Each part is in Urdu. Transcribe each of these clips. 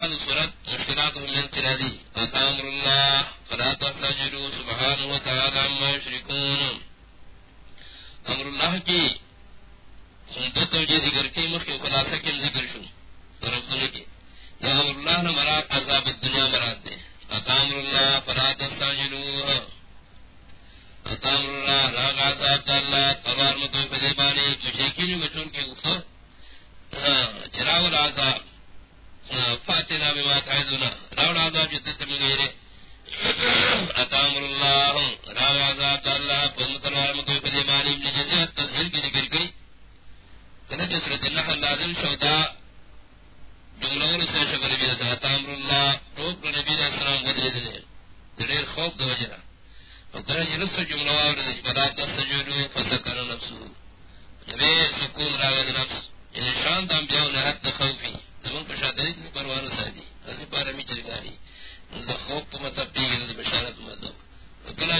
سورت مشکلات من تلادی. اتامر اللہ، فلا تستجلو سبحانه وتعالى عما يشركون. امر اللہ کی دو توجہ ذکر کی مخی خلاصہ کم ذکر شو رفضنے کی. یا امر اللہ مراد عذاب الدنیا مراد دے. اتامر اللہ، فلا تستجلو اتامر اللہ، راغ عذاب دا اللہ تبار مطوی فدیبانی مشرکین وچون کی اکثر ہاں، چراو العذاب. فاتنا بما تعذنا راو العذاب جدت من غیرے اتامر اللہ راو عذاب اللہ فضمت العالمت وفد مالی ابن جزیت تظہیر کی ذکر کی کنہ جسرت النحل لازم شہدہ جملون سے شکر نبی رسول اتامر اللہ روک نبی رسول السلام غدر دلے دلیر خوف دو جرہ وکنہ جلس جملہ آورد فلا تسجدو فسکر نفسو۔ نبی سکون راو نفس یعنی شان دام بیاو نحت خوفی۔ زمان پر شادری کسی پروانو سادی اسی پارمی چلگاری دا خوب پا مطب پیگی دا بشارت مطلب کلا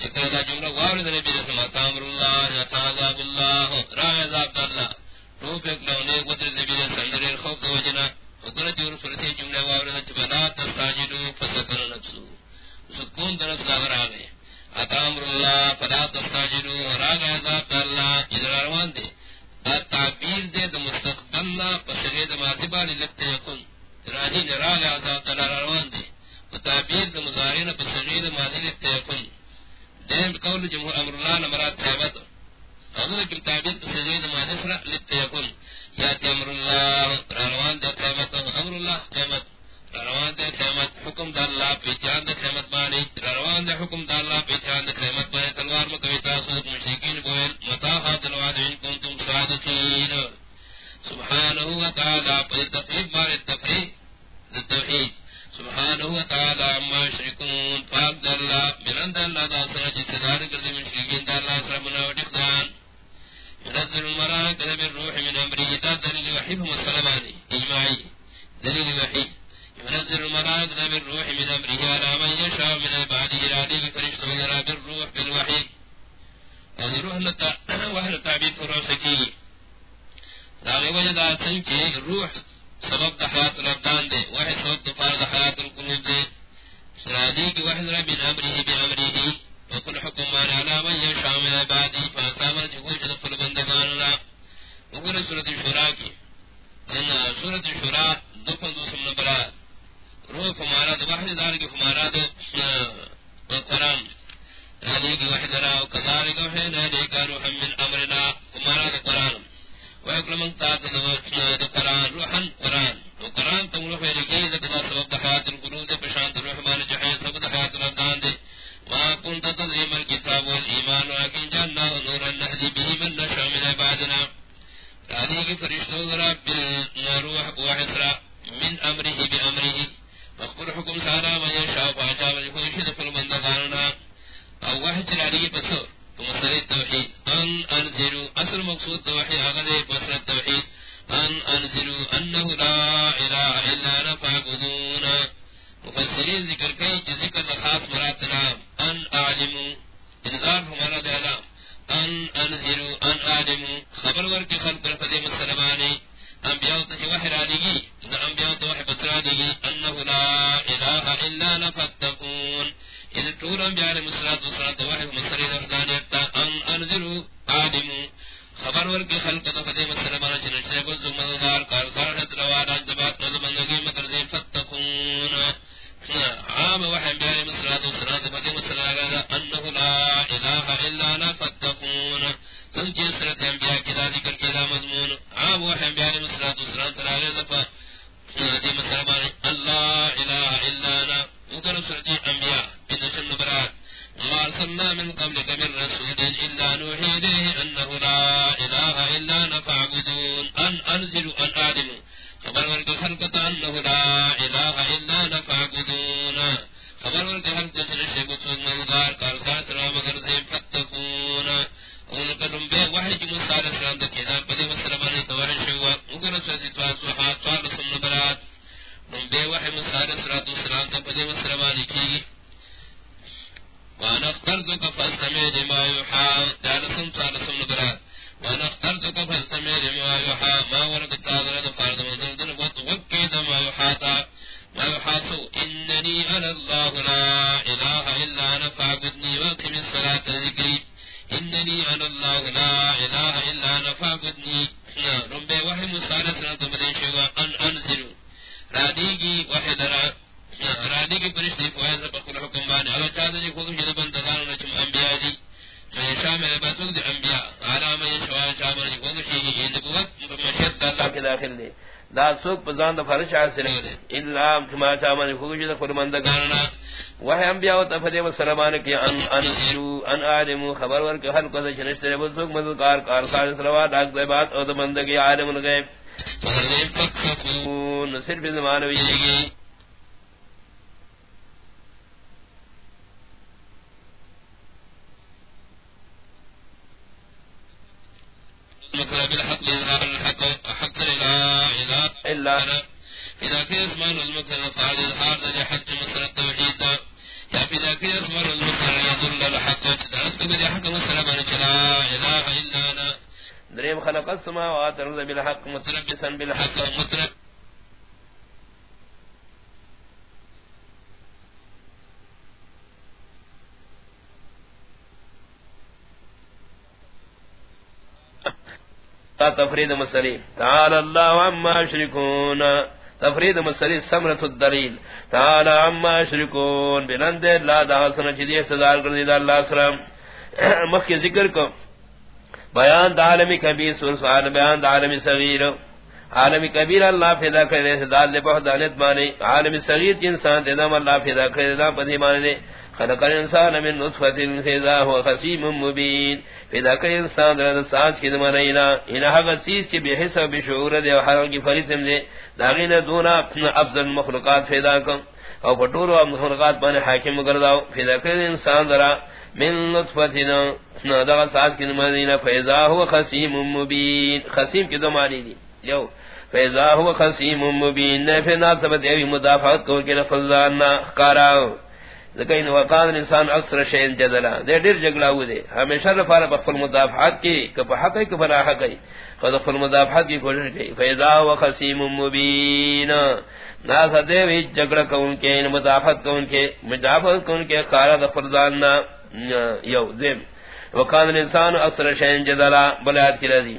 چکر دا جملہ وارد نبی رسم اتامر اللہ اتعذاب اللہ راہ عذاب اللہ روپ ایک لونے قدر نبی رسم اندر خوب دا وجنا وکلا جور فرسی جملہ وارد چبنا تستاجلو فسکن نفسو سکون دا نفس آگئے اتامر اللہ فلا تستاجلو راہ عذاب اللہ ادھر آروان دے دا تعبیر دے دا مستقبل نا پسرے دا مازبانی لگتے یکن راجی نراغ آزاد تلار روان دے دا تعبیر دا مزارین پسرے دا مازی لگتے یکن دیم قول جمہور امر اللہ نمرات تحبت اگر کم تعبیر پسرے دا مازی سرہ لگتے یکن یاتی امر اللہ روان دے تحبت امر اللہ تحبت روان دے قیمت حکم دا اللہ پی جان دے قیمت بانی روان دے حکم دا اللہ پی جان دے قیمت بانی تلوار مکوی تاسود مشرکین بوئل متاحات الواد ان کنتم صادقین سبحانه وتعالی پی تقریب بار التقریب التوحید سبحانه وتعالی اما شرکون پاک دا اللہ ملند اللہ دا سرہ جس دار کردی مشرکین دا اللہ سرہ مناوٹ اقدان ينزل الملائكة بالروح من أمره دا دليل وحيهم السلماني إجماعي دليل وحيد ينزل الملائكة بالروح من أمره على من يشاء من عباده العلي فرشت ويرى بالروح بالوحي هذه روح نتا وحل تعبير فروسكي داغي وجد آسن كي روح سبب دا حياة الأبدان دي وحي سبب دفار دا حياة القلوب دي سرادي كي وحي من أمره بأمره وكل حكم على من يشاء من عباده فأسامر جهوش دفل بندگان الله وقل سورة الشراء كي سورة الشراء دفن دو سمن بلاد روح فمارا دو واحد دار کی فمارا دو قرآن۔ رالی کی واحد را وکذارک وحید علیک روحا من امرنا۔ فمارا دو، قرآن۔ ویکلمن تات دو قرآن، روحا قرآن۔ وقرآن تم روح علیکی زکتا سبب دحیات القلوب دے پشانت روح مان جحیت سبب دحیات الابدان دے۔ ما كنت تظلم الكتاب والإيمان، ولكن جعلنا نورا نهدي به من نشاء من عبادنا۔ رالی کی فرشتو رب بالروح وحسرا من امره بامره فقل حکم سارا من يشاء فاجا من يكون شد فالمندگاننا او واحد جلالی بسر فمسر التوحید ان انزلوا. اصل مقصود توحید اغذر بسر التوحید ان انزلوا. انه لا اله الا نفعبدون مفسرین ذکر کئی چی ذکر خاص مرات نام. ان اعلموا. انذار ہمارا دعلام ان انزلوا. ان اعلموا. خبر ورکی خلق رفضی مسلمانی انبیاء تجی وحی رانگی یعنی دا انبیاء تو وحی بسرانگی انہو لا الہ الا نفتکون اذا طول انبیاء مسلات وصلات وحی مسری دفدانیتا ان انزلو آدمو. خبر ورکی خلق تو دفدی مسلمان چنچنے کو زمدار کارسار حد روانا جبات نظمندگی مکرزی فتکون عام وحی انبیاء مسلات وصلات وحی مسلات انہو لا الہ الا نفتکون سنچے سرت انبیاء کی دا ذکر کی دا مضمون عام وحی انبیاء مسلات وسلام تلاغی زفا دی مسلمان اللہ الہ الا نا وکر سرت انبیاء بدشن نبرات ما ارسلنا من قبلك من رسول الا نوحي اليه انه لا اله الا نفعبدون ان انزل ان اعلم خبر ورک خلقت انه لا اله الا نفعبدون خبر ورک خلقت نشبت مدار کارسات را مگر زیم فتقون ان کا نمبے وحی کی موسیٰ علیہ السلام دا کیزان پدے مسلمانی توارن شوا اگر سوزی تواسوحات توار رسم نبرات نمبے وحی موسیٰ علیہ السلام دا پدے مسلمانی کی وانا اختردو کا فاسمی لما یوحا دا رسم توار رسم نبرات وانا اخترتك فاستمع لما يوحى ما ورد التاغرة فارد مزلزل وتوكيد ما يوحاتا ما يوحاسو إنني أنا الله لا إله إلا أنا فاعبدني واقم الصلاة ذكري إنني أنا الله لا إله إلا أنا فاعبدني رب وحي مصالة سنة مدين شوى أن أنزل راديجي وحي درا راديجي برشتي فوائز بقل حكم باني أغا چاہتا جي خودو شده بندگانو نجم أنبياء دي شامل باتوک دی انبیاء علامہ شوائن شامل جی خودو شیگی گئی نبوت مشید اللہ کے داخل دے دا سوک پزان دا فرش حاصل دے اللہ کما چامل خودو شیدہ خرمندگاننا وحی انبیاء و تفدی و سلمان کی ان انسلو ان آدمو خبر ورک حل قدر چنشتر ربو سوک مددکار کار کار سلوات اگ دے بات او دا مندگی عالم الغیب صرف زمانوی جیگی دريم خلق السماوات رضا بالحق متربسا بالحق. متربسا تفرید مسلی. تعالی اللہ عما شرکون تفرید مسلی سمرت الدلیل. تعالی عما شرکون بلند اللہ دا حسن چیدی صدار کردی دا اللہ سلام. مخی ذکر کو. بیان دا عالمی کبیر سورسان بیان دا عالمی صغیر. عالمی کبیر اللہ پیدا کردے صدار لے بہت دانت مانے. عالمی صغیر جنسان دیدام اللہ پیدا کردے دا پدھی مانے خلق الانسان من نطفة فإذا هو خسيم مبين فإذا كان الانسان درد سانس کی كده منعنا إن هذا سيس كي بحسب بشعور دي وحرق كي فريسم دي داغين دونا افضل مخلوقات فإذا كان او پٹورو مخلوقات بان حاکم مگرداو فإذا كان الانسان درد من نطفة دغا سانس كده منعنا فإذا هو خسيم مبين. خسيم كده معنی دي جو فإذا هو خسيم مبين. نفع ناسبت اوی مدافعت کو کہ لفظانا قاراو لیکن وقان انسان اکثر شین جدلا. دے دیر جگلا ہو دے. ہمیشہ رفار بخل مدافعات کی کپ حق ہے کپ حق ہے خود خل مدافعات کی کوشش کی فیضا و خسیم مبین ناس دے وی جگڑا کون کے ان مدافعت کون کے، مدافعت کون کے قارا دفرزان یو دیم وقان الانسان اکثر شین جدلا بلاد کی رضی.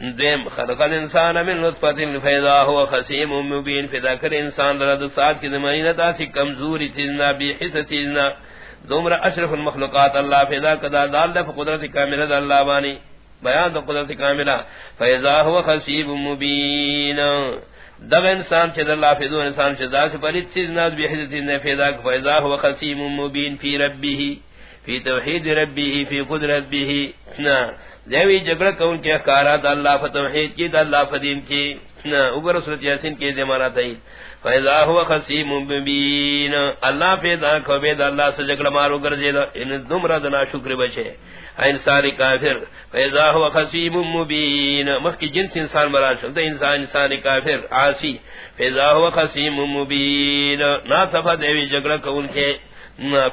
دیم خلق الانسان من نطفت فیضا هو خسیم مبین. فیضا کر انسان درد ساتھ کی زمینتا سی کمزوری تیزنا، بی حس تیزنا. زمر اشرف المخلوقات اللہ فیضا کدا دال دف قدرت کاملہ اللہ بانی. بیان دا قدرت کاملہ. فیضا هو خسیم مبین. دغ انسان چه اللہ فیضو انسان چه ذات پرید تیزنا، بی حس تیزنا، فیضا فیضا هو خسیم مبین. فی ربیه فی توحید ربیه فی قدرت بیه دیوی جگڑ کون کے اخکارات اللہ فتوحید کی، دا اللہ فدیم کی۔ اوگر صورت یاسین کی زمانہ تئی فیضا ہوا خسیم مبین اللہ پیدا کو بید اللہ سے جگڑ مارو کر گرزیدہ ان دمرا دنا شکر بچے۔ انسانی کافر۔ فیضا ہوا خسیم مبین مخ کی جنس انسان مران شکتا انسان انسانی کافر عاسی فیضا ہوا خسیم مبین نا صفا دیوی جگڑ کون کے۔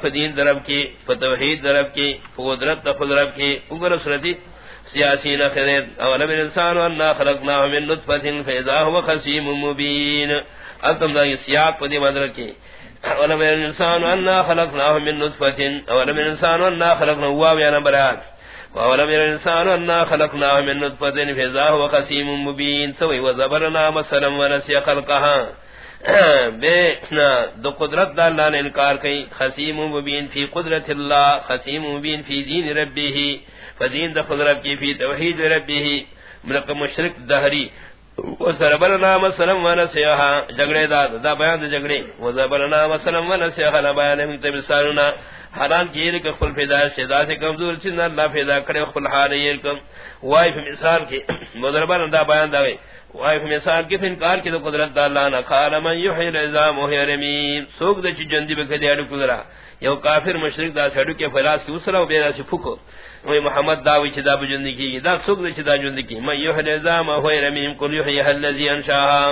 فدین درب کی فتوحید درب کی فقدرت تفضرب کی اوگر صورت سیاسی نخرد اولم الانسان وانا خلقناه من نطفة فإذا هو خسيم مبين ألتم ذا سیاق پدی مدرک مدرکی اولم الانسان وانا خلقناه من نطفة، اولم الانسان وانا خلقناه هو بيانا برات اولم الانسان وانا خلقناه من نطفة فإذا هو خسيم مبين سوي وزبرنا مثلا ونسي خلقها. بے دو قدرت دا اللہ نے انکار کی خسیم مبین فی قدرت اللہ خسیم مبین فی دین ربی ہی فدین دا خضرب کی، فی توحید ربی ہی ملک مشرک دہری۔ وزربلنا مسلم ونسیحا جگڑے دا دا بیان دا جگڑے وزربلنا مسلم ونسیحا لبیان ہمت بساننا حالان کی یہ کہ خل پیدا شدا سے کمزور چیز اللہ پیدا کرے خل حال یہ کم وائف مثال کی۔ وزربلنا دا بیان دا وی وائف مثال کی فنکار کی دا قدرت دا اللہ نا. قال من یحی العظام وحی رمیم. سوک دا چی جندی بکدی اڈو قدرہ یو کافر مشرک دا سڑو کے فلاس کی اسرا و بیدا سی پھکو. وی محمد داوی چی دا بجندی کی دا سوک دا چی دا جندی کی. من یحل ازام ہوئی رمیم. کل یحیح اللذی انشاہا.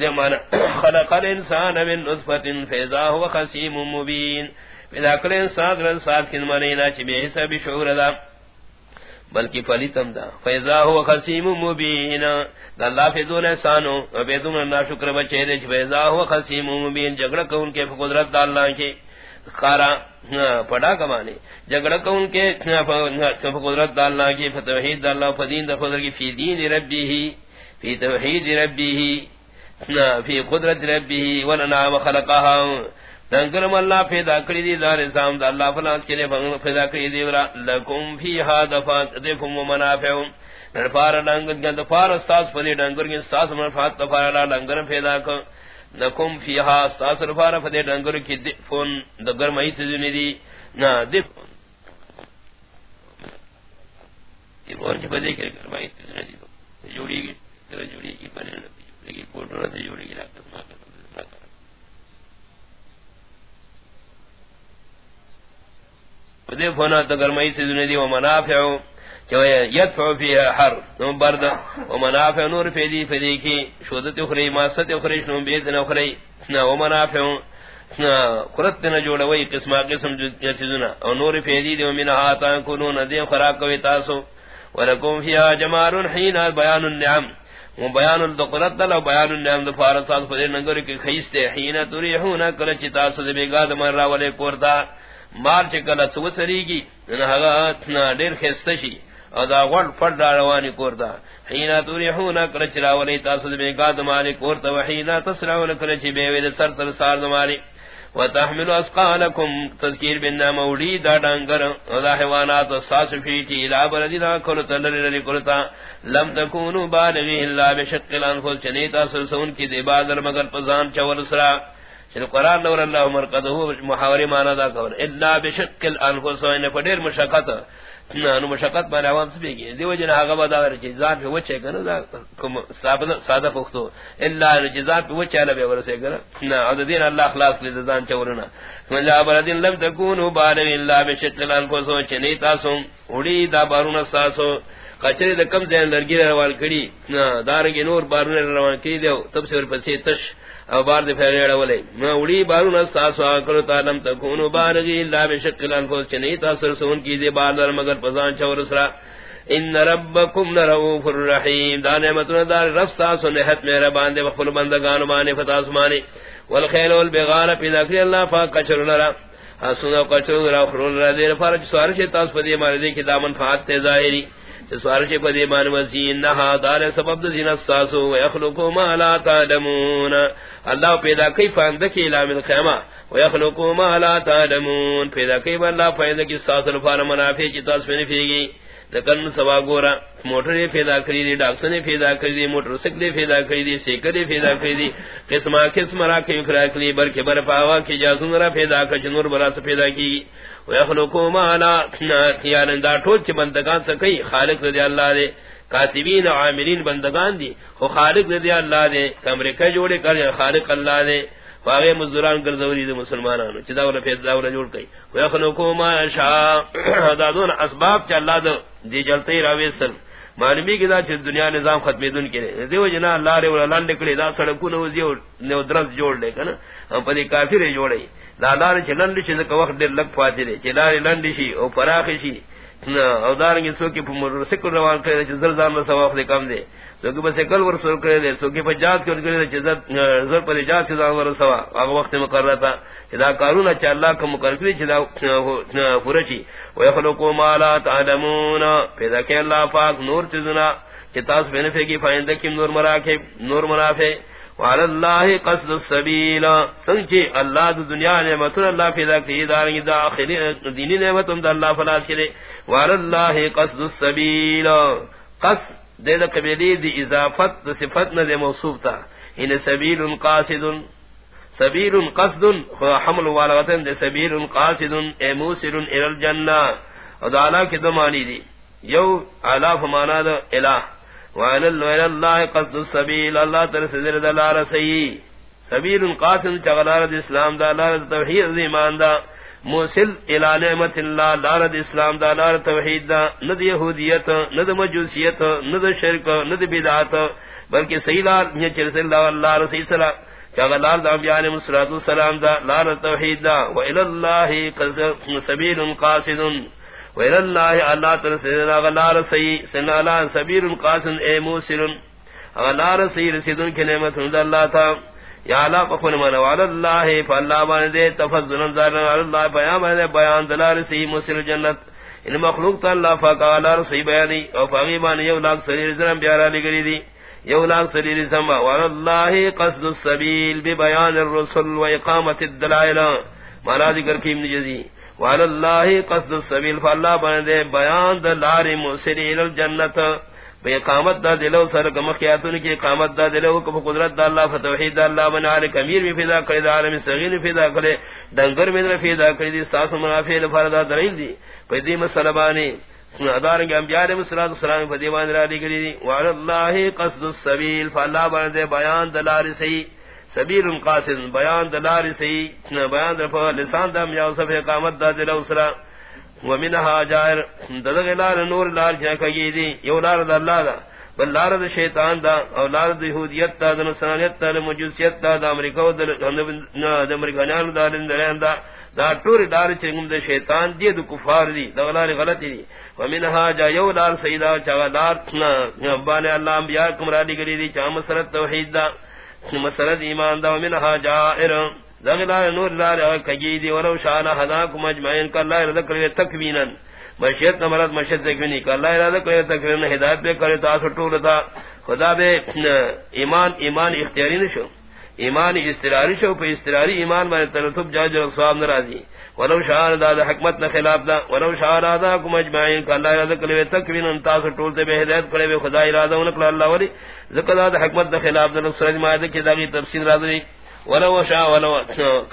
دے مانا خلق الانسان من نطفت فیضا ہوا خسیم مبین. پیدا کل انسان رن سات کن منینا چی بے حساب شعور دا. بلکہ فلیتم دا. فیضا ہوا خسیم مبین دا اللہ فی دون احسانو بیدون اللہ شکر بچے دے فیضا ہوا خسیم مبین جگڑا کون کے قدرت دا اللہ کے. خارا ہاں، پڑا کمانے. جگڑا کون کے ہاں، قدرت دا اللہ کی فتوحید دا اللہ فدین دا خدر کی. فی دین ربی ہی فی توحید ربی ہی فی قدرت ربی. ہی وننام خلقہا دنگرم اللہ پیدا کری دی دار اسلام دا اللہ فلاس کے لیے پیدا کری دی، ورا لکم فی ها دفات دیکم و منافعم نرفار دنگر گن دفار استاس پدی دنگر گن استاس منفعت دفار اللہ دنگرم پیدا کر لکم فی ها استاس رفار پدی دنگر کی دفن دگر مئی تزنی دی۔ نا، دفن۔ یہ چھ پدی کر کر مئی تزنی دی۔ جوڑی گی جوڑی گی پنے جوڑی گی پوٹو نا جوڑی گی لاکت ماکت فنا تگرمئی سے دی و منافع جو یدفع فی حر. نو برد و منافع نور فیدی فیدی کی شودت اخری ماست اخری شنو بیدن اخری و منافع قرط نہ جوڑوئی قسمہ قسم جسدنا او نور فیدی دی و من آتا کنون دی خراق کوئی تاسو. ولکم فیها جمال حین، بیان النعم. و بیان الدقرت دل و بیان النعم دفارسات فدر نگر کی خیستے حین تریحون کلچ تاسو دی بیگاد من راولے کورتا. مار چکل تو سریگی نہ ڈیر خستشی او دا غړ پړ دا رواني کورتا حين توريحون کر چلا ولي تاسو به گاد مالک کورتا وحين تسرعون کر چي به ود سر تر سار زماري وتحمل اسقالكم تذكير بنا مولي دا ډنګر. او دا حيوانات ساس فيتي لا بلدنا کول تلل لري کولتا لم تكونوا بالغي الا بشق الانفس. چنيتا سرسون کی دی بادر مگر پزان چول سرا چل قران نور اللہ مرقدہ محاوری معنی دا کور الا بشکل انفس ان فدیر مشقت. نو مشقت پر عوام سبی کی دیو جن ہا غبا دا چ ذات پہ وچے کنا دا کم سادہ سادہ پختو الا جزاء پہ وچے لبے ورسے کنا نہ عدد دین اللہ اخلاص لی زان چورنا من جا بردین لم تکونوا بالغ الا بشکل انفس چ نہیں تاسو اڑی دا بارون ساسو. کچری د کم زین لرگی روان کڑی دارنگی نور بارون روان کڑی دیو تب سے پسی تش او بار دے پھیرے ولے ما وڑی بارون اساس اکل تعلم تکونو بارگی الا بشکل انفس چنی تاثر سون کی دے بار در مگر پزان چور سرا ان ربکم لرؤوف الرحیم، دا نعمتنا دار رب ساس نہت میرا باندے بخل بندگان مانے فتاس مانے والخیل والبغال پی ذکر اللہ فاق کچر لرا. حسن کچر لرا خرول لرا دیر، فارج سوارش تاس پدی مارے دے کی دامن فات تے ظاہری سوارش پدی مان وزین نہا دار سبب دین الساسو ویخلقو ما لا تعلمون. اللہ پیدا کئی فاند کی الام القیامہ ویخلقو ما لا تعلمون. پیدا کئی اللہ فاند کی ساس الفار منافع کی تاسفین فیگی. دکن سوا گورا. موٹر نے پیدا کری دی ڈاکٹر نے پیدا کری دی، موٹر سائیکل پیدا کری دی، سیکل پیدا کری دی. قسم قسم را کی فرا کری بر کے بر پاوا کی جاسون را پیدا کر نور برا سے پیدا کی ويخلقوا ما لا خيال دا ٹھول چ بندگان سکئی خالق رضی اللہ دے. کاتبین و عاملین بندگان دی خو خالق رضی اللہ دے. کمرے کا جوڑے کر خالق اللہ دے. فاغے مزدوران گرزوری دے مسلمانانو. چدا ولا پیدا داور جوڑ کئی ويخلقوا ما شاء دا دون اسباب چ اللہ دے دی جلتے راوی سن معلومی کی دا چ دنیا نظام ختم دن کے دیو جنا اللہ رے ولا لند کڑی دا سڑکو نو دیو نو درس جوڑ لے کنا ہم پدی کافر جوڑے دادار چلن شي زکه وخت ډیر لګ فاتې دي چې لارې لنډ شي او فراخ شي او دارنګ څوک په مر سکل روان کړي چې زر ځان له ثواب دې کم دي څوک په سکل ور سر کړي دي څوک په جات کړي چې زر زر په جات کې ځان ور ثواب هغه وخت مقرره تا. چې دا کارونه چې الله کوم مقرر کړی چې دا پوره شي. او يخلقوا ما لا تعلمون. پیدا کړي الله پاک نور چیزونه چې تاسو باندې فقہی فائدہ کې نور مراکب، نور منافع وعلى الله قصد السبيل. سنجي الله دو دنیا نعمت اللہ پیدا کی دارنگ داخلی دینی نعمت اللہ فلاس کے وعلى الله قصد السبيل. قصد دے دا قبیلی دی اضافت دا صفت نہ دے موصوف تا. ان سبیل قاصد. سبیل قصد حمل والغتن دے سبیل قاصد اے موسر الى الجنہ اور دا کی دو معنی دی یو علا فمانا دا الہ وعلى الله قصد السبيل. الله ترسل دلار سي سبيل قاسم چغلار اسلام دا، لار توحید ایمان دا. موصل الى نعمت الله لار اسلام دا، لار توحید دا. ند یہودیت ند مجوسیت ند شرک ند بدعت. بلکہ صحیح لار یہ چرسل اللہ اللہ رسول سلام چغلار دا بیان مسلات السلام دا، لار توحید دا. والى الله قصد سبيل قاصد وإلى الله الله ترسلنا غلار سي سنة لا سبيل قاسن اي موسر غلار سي رسيدن کی نعمت ند اللہ تا. یا لا قفن من وعلى الله، فالله بان دے تفضل زارنا على الله بیان بان دے بیان دلار سي موسر جنت ان مخلوق تا اللہ فقال رسی بیانی او فاغیبان یو لاک سریر زرم بیارا لگری دی یو لاک سریر زرم وعلى الله قصد السبيل ببیان الرسل و الدلائل. مانا ذکر کی ابن وعلى الله قصد السبيل، فالله بندے بیان دلار مسری الجنت بے قامت دا دلو سر کمخیاتن کی قامت دا دلو کو قدرت دا اللہ فتوحید دا اللہ بنا علی کمیر میں فیدا کرے دا عالم صغیر فیدا کرے ڈنگر میں فیدا کرے دی ساس منافع فردا دلیل دی. پدی مسلمانی ادار کے انبیاء علیہ الصلوۃ والسلام پدی مان را دی گری وعلى الله قصد السبيل، فالله بندے بیان دلار صحیح. سبیل قاصد بیان دلار سی بیان در لسان دم یا صف اقامت دا دل اسرا ومنها جائر دغلار نور لار کیا کہی دی یو لار دا اللہ دا بل لار دا شیطان دا او لار دا یہودیت دا دا نصرانیت دا مجوسیت دا دا امریکہ دا امریکانیان دا لندرین دا دا ٹوری لار چنگم دا شیطان دی دا کفار دی دا لار غلطی دی ومنها جا، یو لار سیدہ چاگا لار بانے اللہ انبیاء کمرالی گری دی چاہ مسرت توحید دا مسرد ایمان دا منها جائر. زغلا نور لار کجیدی ولو شان حداکم اجمعین، کہ اللہ رضا کرے تکوینا. مشیت نمرد مشیت تکوینی، کہ اللہ رضا کرے تکوینا ہدایت پہ کرے تاسو ٹولتا خدا بے، ایمان ایمان اختیاری نشو. ایمان استراری شو، پہ استراری ایمان میں ترتب جا جو نرازی ولو شان دا, دا حکمت نہ خلاف دا ولو شان ادا کم اجمعین کہ اللہ رضا کرے تکوین انتاس ٹول تے بے ہدایت کرے خدا ارادہ انکل اللہ ولی. ذکر دا دا حکمت نہ خلاف دا سورج مائدہ کی داغی تفسیر راضی ولو شاء ولو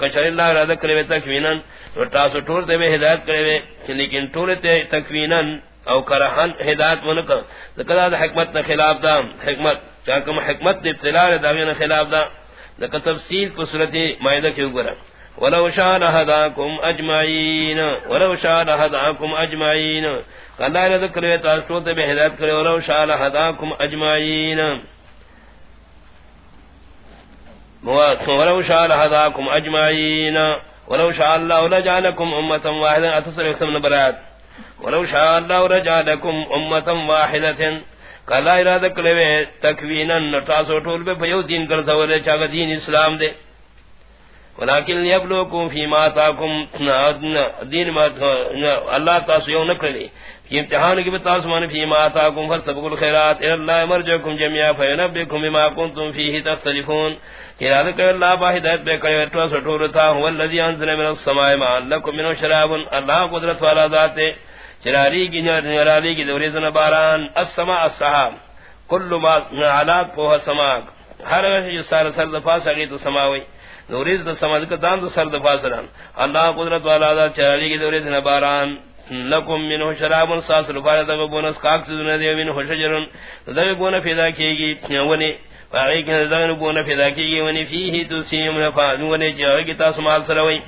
کچر اللہ ارادہ کرے تکوینا تاس ٹول تے بے ہدایت کرے لیکن ٹول تے تکوینا او کرہن ہدایت ونک ذکر دا حکمت نہ خلاف دا حکمت چا کم حکمت ابتلاء دا خلاف دا. ذکر تفصیل کو صورت مائدہ کی اوپر ولو شاء لهداكم اجمعين ولو شاء لهداكم اجمعين قال لا ذكر تاسو ته به ہدایت کرے ولو شاء لهداكم اجمعين ولو شاء لهداكم اجمعين ولو شاء الله لجعلكم امه واحده اتصل اسم برات ولو شاء الله لجعلكم امه واحده قال لا ارادہ کرے تکوینا تاسو ٹول به یو دین کر چا دین اسلام دے ولكن يبلوكم فيما اتاكم دين ما الله تعالى يوم نكري في امتحان کی بتا سمان فيما اتاكم فسبقوا الخيرات الى الله مرجعكم جميعا فينبئكم بما كنتم فيه تختلفون کہ ذکر اللہ با ہدایت بے کرے تو سٹور تھا، هو الذي انزل من السماء ماء لكم من شراب، اللہ قدرت والا ذات چراری کی نرالی کی دوری زن باران، السماء السحاب كل ما علات فوها سماء ہر جو سارا سر دفاع سگی تو سماوی دوریز دا سمجھ کا دان دا سر دفا سران اللہ قدرت والا دا چرالی کی دوریز نباران لکم منہ شراب ساس رفایہ دا بونس کاک سزن دے منہ شجرن. دا بونا پیدا کی گی. ونی. فاقی کی دا بونا پیدا کی گی. ونی فیہی تسیم نفاظ ونی جی چاہی کی تاس مال سروی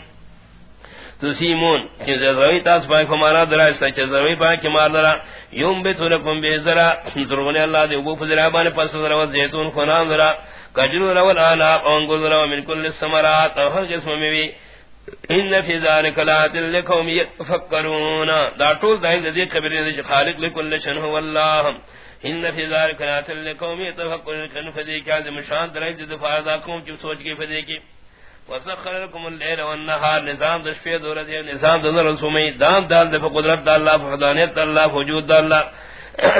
تسیمون کہ جی زروی تاس پاک فمارا درائے سچ زروی پاک مال درا. یوم بیتو لکم بیزرا ترغنی اللہ دے ابو فزرابان پس درا وزیتون خنان درا. کجرو رو الانا انگل رو من کل السمرات او ہر قسم میں بھی۔ ان فی ذالک لات لکم یتفکرون دا طول دا ہند دیکھ خبری دیکھ خالق لکل شن هو اللہ۔ ان فی ذالک لات لکم یتفکرون۔ کن فدی کیا زم شان درائی دی دفار دا کم سوچ کی فدی کی۔ وسخر لكم الليل والنهار نظام دشفی دورت ہے نظام دنر رسومی دام دال دے، قدرت دا اللہ فحدانیت دا اللہ، وجود دا اللہ۔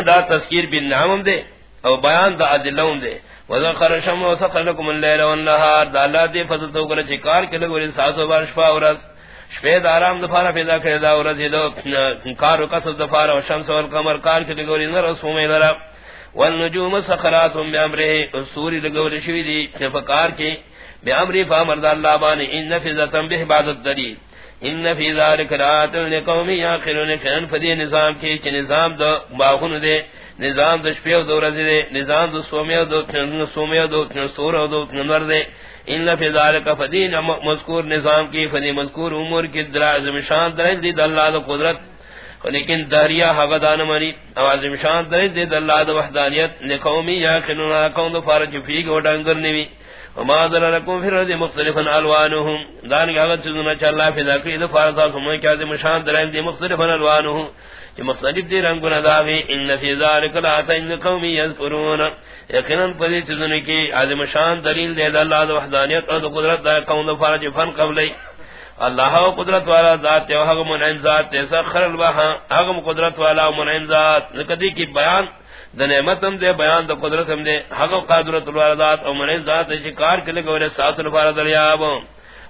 دا تذکیر بالنعم دے، او بیان دا عدلون دے۔ وذكر شم وسخر لكم الليل والنهار دا اللہ دی فضل تو کرے کار کے لگے ساس و بار شفا اور شفید آرام دفارا پیدا کرے دا اور دو کار و قصد دفارا و شمس والقمر کار کے لگے نر رسوم درا والنجوم سخرات بامره سوری لگے شوی دی فکار کی بامر فامر اللہ بان ان فی ذاتم به بعد ان فی ذلک رات لقوم یاقلون فدی نظام کی کہ نظام دو باغن دے نظام د دشپی و دو رزی دے نظام دو سومی و دو تنگ سومی و دو تنگ سور و دو تنگ دے ان لفی ذالک فدین مذکور نظام کی فدی مذکور امور کی درازمشان درج دی دلالہ دو قدرت. لیکن دہریہ حق دان مری اوازمشان درج دی دلالہ دو وحدانیت. لقومی یا خنونا قوم دو فارج فیگ و ڈنگر نوی. وما ذر لكم في الرد مختلفا الوانهم دان غلط سننا چ اللہ فی ذکر اذ فارض سمے کیا دے مشان درائم دی مختلفا الوانهم کہ مختلف دی رنگ نہ داوی، ان فی ذلک لا تین قوم یذکرون. یقینا پدی چذن کی عظیم شان دلیل دے اللہ وحدانیت اور قدرت دا قوم فرج فن قبلی اللہ و قدرت والا ذات ہے ہم منعم ذات ہے سخر البہ ہم قدرت والا و منعم ذات. کدی کی بیان د نعمتم دے، بیان د قدرتم دے حق و قدرت والا ذات و منعم ذات ہے کار کلے گورے ساس الفار دریاب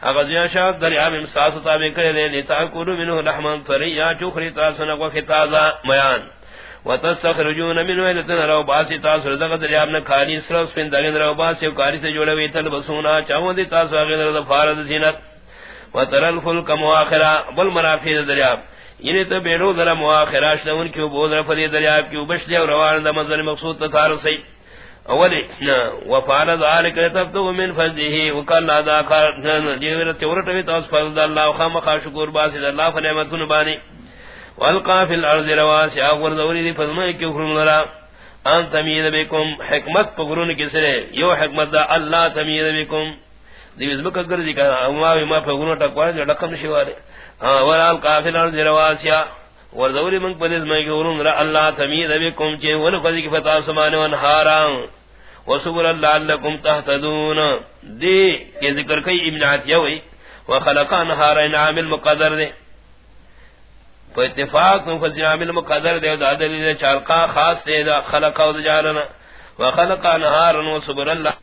اغزیا جی ہاں شاہ دریاب امساس تابع کرے دے نتا کولو منه لحما فریا چوخری تاسنا و ختازا بیان وتستخرجون من ویلتن رو باسی تاس رزق دریاب نہ کھالی سرس پن دگن رو باسی کاری سے جوڑے وی تل بسونا چاہوں دی تاس اگر د فارد زینت۔ وترل فلک مواخرا بل منافی دریاب یعنی تو بیرو ذرا مواخرا شنون کیو بول رفا دی دریاب کیو بش دی روان دا منظر مقصود تتارو سی۔ اولی وفعل ذالک تفتو من فضله، وقال ادا کار جیور تورت وی تاس فضل اللہ وخام خا شکر باسی اللہ فنعمتون بانی. والقا فی الارض رواسع اور ذوری دی فضل کیو فرم لرا. ان تمید بكم حکمت پگرون کسرے یو حکمت دا اللہ تمید بكم دیوز بکا گرزی کا اما ما پگرون ٹکوار جو ڈکم شوارے. ہاں ورال قافل ارض رواسیا ورزوری من پدیز میں گورن را اللہ تمید بکم، چے ون قضی کی فتا سمان ون حارام وسبر اللہ لکم تحتدون دی یہ ذکر کئی ابن عطیہ ہوئی. وخلقان حارین عامل مقدر دے. فا اتفاق فسی عامل مقدر دے. دا دلیل چالقا خاص دے دا خلقا و دجارنا وخلقان حارن وسبر اللہ.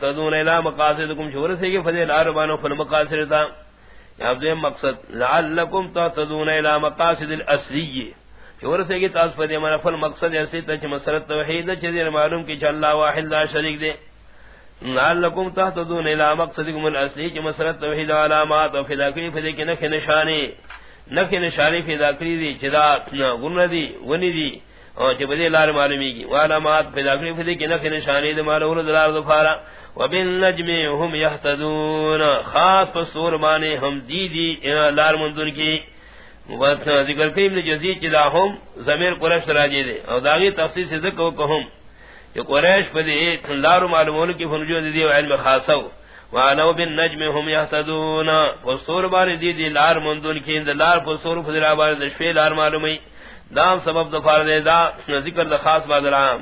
تدون الى مقاصدكم شور سے کہ فضل اربانو فن مقاصد تا. یا دے مقصد لعلکم تدون الى مقاصد الاصلی شور سے کہ تاس فدی ہمارا فن مقصد ایسی تے مسرت توحید چھ معلوم کہ اللہ واحد لا شریک دے۔ لعلکم تهتدون الى مقصدكم الاصلی کہ مسرت توحید علامات و فذاکری فدی کہ نہ نشانی۔ نہ نشانی فذاکری دی چدا گن دی ونی دی۔ اور جب دے لار معلومی کی علامات پیدا کری، فدی کہ نہ نشانی دے مال اور دلال ظفارا وبالنجم هم يهتدون خاص فسور مانے ہم دی دی لار مندن کی۔ وقت ذکر کریم نے جزید چدا ہم ضمیر قریش راجی دے اور داغی تفصیل سے ذکر کو ہم کہ قریش فدی لار معلومون کی فنجو دی علم خاصو وانو بالنجم هم يهتدون. فسور بار دی دی لار مندن کی لار فسور فدی بار دشوی لار معلومی دام سبب دفار دے دا ذکر دا خاص بادرام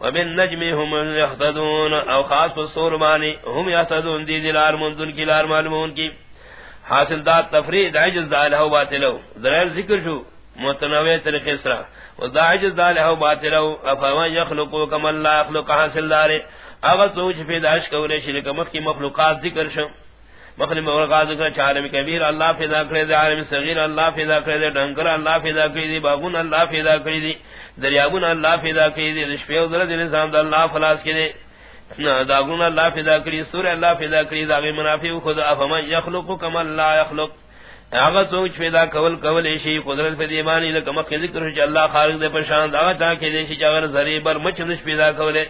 ومن نجم هم يحتدون او خاص فصور مانی هم يحتدون دی دلار مندن کی لار معلومون کی حاصل دا تفرید عجز دا لہو باطلو. ذرائر ذکر شو، متنوع طریقے سرا. و دا عجز دا لہو باطلو، افاوان یخلقو کم اللہ اخلق حاصل دارے. اگر سوچ پیداش کولے شرک مخی مخلوقات ذکر شو. مخلوق مغرقات کا چارم کبیر، اللہ فضا کرے دے، عالم صغیر، اللہ فضا کرے دے، ڈنگر، اللہ فضا کرے دے، باغون، اللہ فضا کرے دے، دریابون، اللہ فضا کرے دے شپیو درد نظام دا اللہ فلاس کرے داغون اللہ فضا کرے سور اللہ فضا کرے داغی منافع خود افمن یخلق کم اللہ یخلق. اگر سوچ پیدا کول کول ایشی، قدرت پہ دیمانی لکم اکی ذکر شو اللہ خارق دے پرشان دا چاکے دیشی چاگر ذریبر مچ نش پیدا کولے.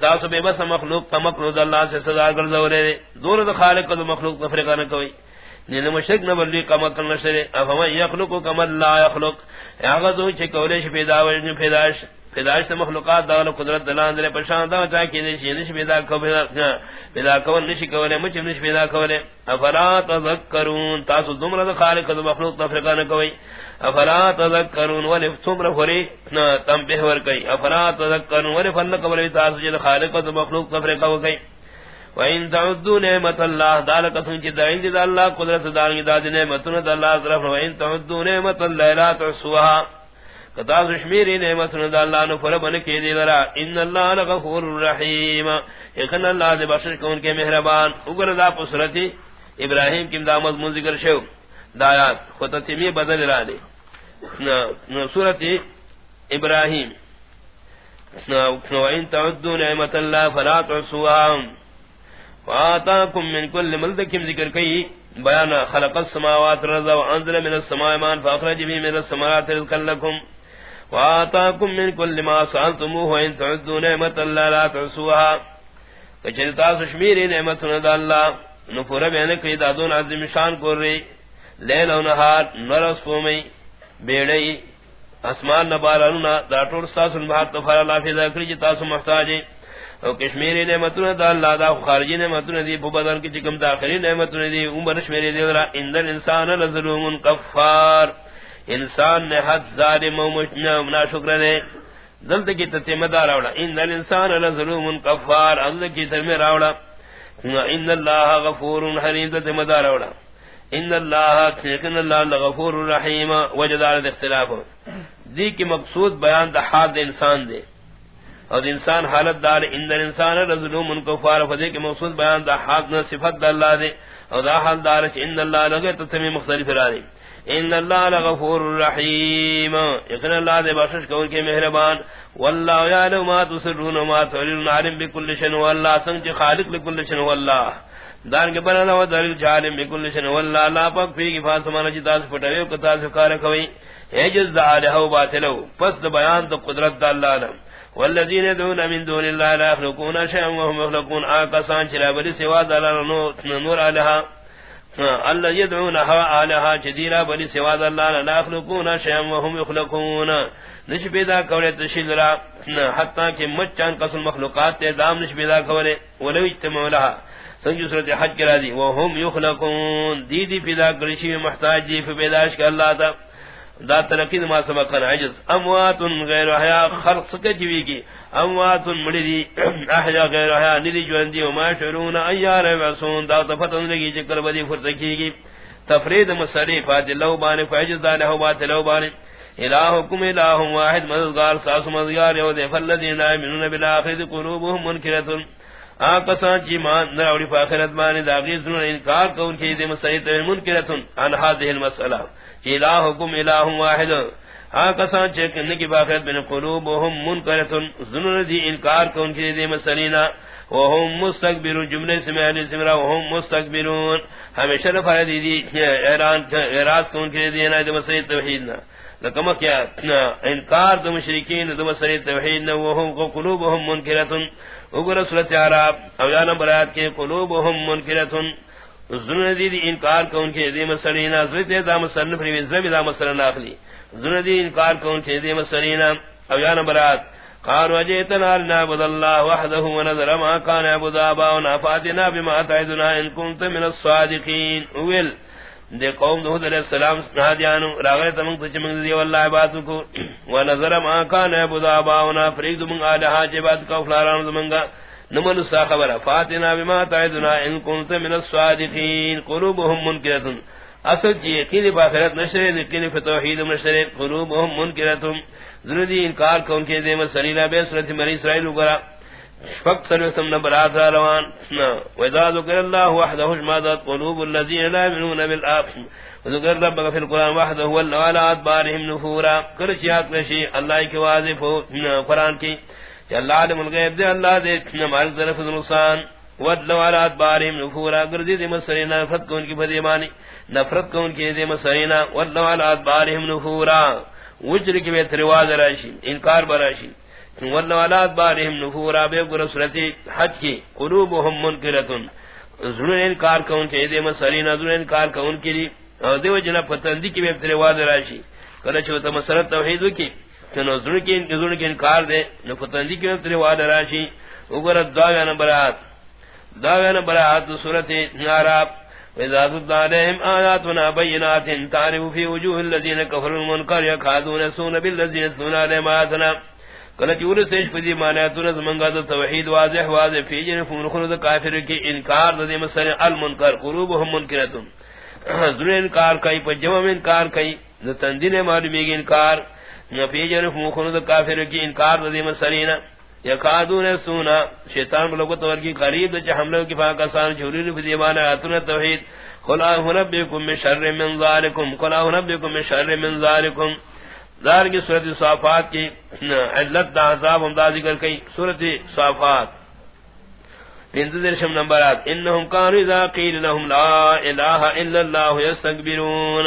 تاسو بے بس مخلوق کا مخلوق اللہ سے صدا کر دورے دور د خالق کو مخلوق تفریقہ نہ کوئی. نے مشرک نہ بلی کما کر نشرے افما یخلق کما لا یخلق. اگا تو چ کولے ش پیدا ورن پیدائش. پیدائش سے مخلوقات دا قدرت دلان دے پرشان دا چا کہ نش نش پیدا کو پیدا کولے مچ نش پیدا کولے۔ افلا تذکرون، تاسو دمر خالق کو مخلوق تفریقہ نہ کوئی۔ افلا تذکرون ولف تمر فری تم به ور کئی۔ افلا تذکرون ولف ان قبل تاس جل خالق و مخلوق تفر کو گئی وان تعدوا نعمت الله ذلك سنج دین دی اللہ قدرت دان دی نعمت اللہ طرف۔ وان تعدوا نعمت الله لا تحصوها کتا شمیر نعمت اللہ نو فر بن کے دی لرا۔ ان اللہ لغفور رحیم یقین اللہ دے بخش کون کے مہربان۔ اگر دا پسرتی ابراہیم کی دامت مذ ذکر شو۔ دایات خطتی بدل را دے سورت ابراہیم۔ وَإِن تَعُدُّوا نِعْمَةَ اللَّهِ فَلَا تُعْصُوهَا۔ وَآتَاكُم مِّن كُلِّ مَلْتَكِمْ ذِكْرْ۔ كَيْ بَيَانَ خَلَقَ السَّمَاوَاتِ رَزَّ وَأَنزَلَ مِنَ السَّمَاءِ مَاءً فَأَخْرَجَ بِهِ مِنَ الثَّمَرَاتِ رِزْقًا لَّكُمْ۔ وَآتَاكُم مِّن كُلِّ مَا سَأَلْتُمُوهُ وَإِن تَعُدُّوا نِعْمَةَ اللَّهِ لَا تُحْصُوهَا کچرتا سشمیر نعمتنا دا اللہ نفور بیان کئی دادون عظیم شان کو رہی، لیل و نہار نرس کو میں اسمان نبارانونا دا طول ستاسو المحاد تفار اللہ فی ذکری جی تاسو محتاجی او کشمیری نعمتون دا اللہ، دا خارجی نعمتون دی پو بدن کی جی چکم داخلی نعمتون دی امرش میری دی در اندر انسان لظلوم کفار۔ انسان نے حد ظالم و منا شکر دے۔ دلت کی تتیم دا راوڑا اندر انسان لظلوم کفار۔ دلت کی تتیم راوڑا ان اللہ غفور حریم تتیم دا راوڑا ان اللہ تیقن اللہ لغفور رحیم۔ وجدار اختلاف۔ دی کی مقصود بیان دا حال دا انسان دے۔ اور انسان حالت دار اندر انسان رظلوم ان کو فار فدے کے مقصود بیان دا حق نہ صفت دا اللہ دے۔ اور دا حال دار ان اللہ لگے تو مختلف را دے۔ ان اللہ لغفور الرحیم یقین اللہ دے بخشش کو کے مہربان۔ واللہ یعلم ما تسرون وما تعلنون عالم بكل شيء والله سنج خالق لكل شيء والله دار کے بنا و دار عالم بكل شيء والله لا پاک فی کی فاسمان جتا پٹوے کو تا سکار کوئی۔ اجز علیہ و باطلو پس بیان تو قدرت اللہ نے والذین يدعون من دون الله لا يخلقون شيئا وهم يخلقون آقسان چلا بلی سوا دلال نور آلها اللہ يدعون هوا آلها چدیرا بلی سوا دلال لا يخلقون شيئا وهم يخلقون نش پیدا کولے تشیل را حتی کہ مچان قسم مخلوقات تے دام نش پیدا کولے، ولو اجتمعوا لها سنجو صورت حج کرا دی وهم يخلقون دی دی پیدا کرشی محتاج دی پیداش کا اللہ تا۔ دا تنقید ما سبقنا عجز۔ اموات غیر احیاء خلق سکے چوی کی۔ اموات مڑی دی احیاء غیر احیاء ندی جواندی وما شعرون ایار وعصون دا تفتن لگی چکر بدی فرسکی کی تفرید مسئلی فات اللہ بانی فعجز دا لہو بات لہو بانی الہکم الہ واحد مددگار، ساس مددگار یو دے، فالذین آمنون بالآخرت قلوبهم منکرتن. آقسان چی مان نراوڑی فاخرت بانی داغیز انکار کون کی دے مسئلی منکرتن. عن هذه المسئلہ. الہکم الہ واحد ہاں کسان کی باقیت بن قلوبهم منکرتن، ظنون دی انکار کون کی دی مسلینا وهم مستقبرون جملے سمع سمرا وهم مستقبرون ہمیشہ رفع دی دی ایران اعراض کون کی دی یعنی نا دی مسلی توحیدنا لکم کیا انکار دو مشرکین، دو مسلی توحیدنا وهم قلوبهم منکرتن۔ اگر صورت عراب او جانا برایت کے قلوبهم منکرتن۔ زن دی دی انکار کون کے دی مسلینا زویت دا مسلن فری وزن دا مسلن اخلی زن دی انکار کون کے دی مسلینا او یا نمبرات قالوا وجئتنا لنعبد الله وحده ونذر ما كان يعبد آباؤنا. فاتنا بما تعدنا ان كنت من الصادقين. اول دے قوم دو علیہ السلام نادیانو راغے تمنگ تو چمنگ دی واللہ باتو کو ونظر ما كان يعبد آباؤنا. فريد من آلها جبات کو فلاران زمنگا نمن سا خبر فاتنا بما تعدنا ان كنت من الصادقين. قلوبهم منكره اصل جی یقین باخرت نشر یقین فتوحید نشر قلوبهم منکرتم ذردی انکار کون کے دیم سلیلا بے سورت مری اسرائیل وغیرہ۔ فقط سلوسم نبرات روان۔ وإذا ذكر الله وحده اشمادت قلوب الذين لا يؤمنون بالآخر وذكر ربك في القرآن وحده ولا أدبارهم نفورا۔ کرشیات نشی، اللہ کی واضح قرآن کی۔ کہ اللہ عالم الغیب دے، اللہ دے نمال طرف نقصان۔ ودلو علی ادبارہم نفورا۔ گرزی دے مسرینا نفرت کون کی بدیمانی۔ نفرت کون کی دے مسرینا ودلو علی ادبارہم نفورا۔ وجر کی بیت رواز راشی انکار براشی ودلو علی ادبارہم نفورا، بے گر سورت حج کی قلوبهم منکرتن۔ ضرور انکار کون کی دے مسرینا ضرور انکار کون کی دیو جنہ پتندی کی بیت رواز راشی کلچو تا مسرت توحیدو کی، چنو زن کی ان زن کی انکار دے، نو فتندی کی نتری واد راشی اگر دعوی نبرات دعوی نبرات سورت ناراب وَإِذَا کله چور سیش پدی زمنگا توحید واضح واضح فی جن کافر کی انکار د مسل المنکر قلوبهم منکرتون. انکار انکار کای د تندین معلومی انکار. دا کافر کی انکار دا یکادون سونا، شیطان بلوکو تور کی قریب دا چا حملو کی فاکسان چوری رفی دیبانا آتون توحید. قل قلاه نبیکم من شر من ذالکم، قل قلاه نبیکم من شر من ذالکم. ذال کی صورت صافات کی علت دا عذاب ہم دا ذکر کئی، صورت صافات. انتظرشم نمبرات، انہم کانو اذا قیل لهم لا الہ الا اللہ یستکبرون.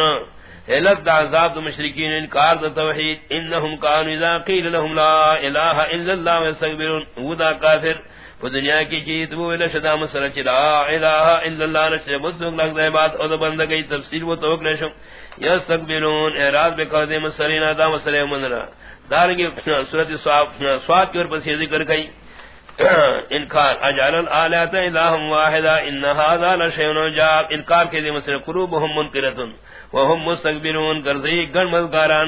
علت دا عذاب دا مشرکین انکار دا توحید، انہم کانو اذا قیل لهم لا الہ الا اللہ ویستقبرون او دا کافر وہ دنیا کی چیز وہ الہ شدا مسر چلا الہ الا اللہ نشتے مدسوک لگ دے بات او دا بندگی تفسیر وہ توک نشم یستقبلون، اعراض بے قرد مسرین دا مسر منرا دارنگی صورت سواد کی اور پسی ذکر کئی۔ انکار اجعل الالات الہم واحدا ان هذا لشیء عجاب. انکار کے دے مسر قلوبهم منکرتن. وهم مستكبرون. غرزي گن مزگاران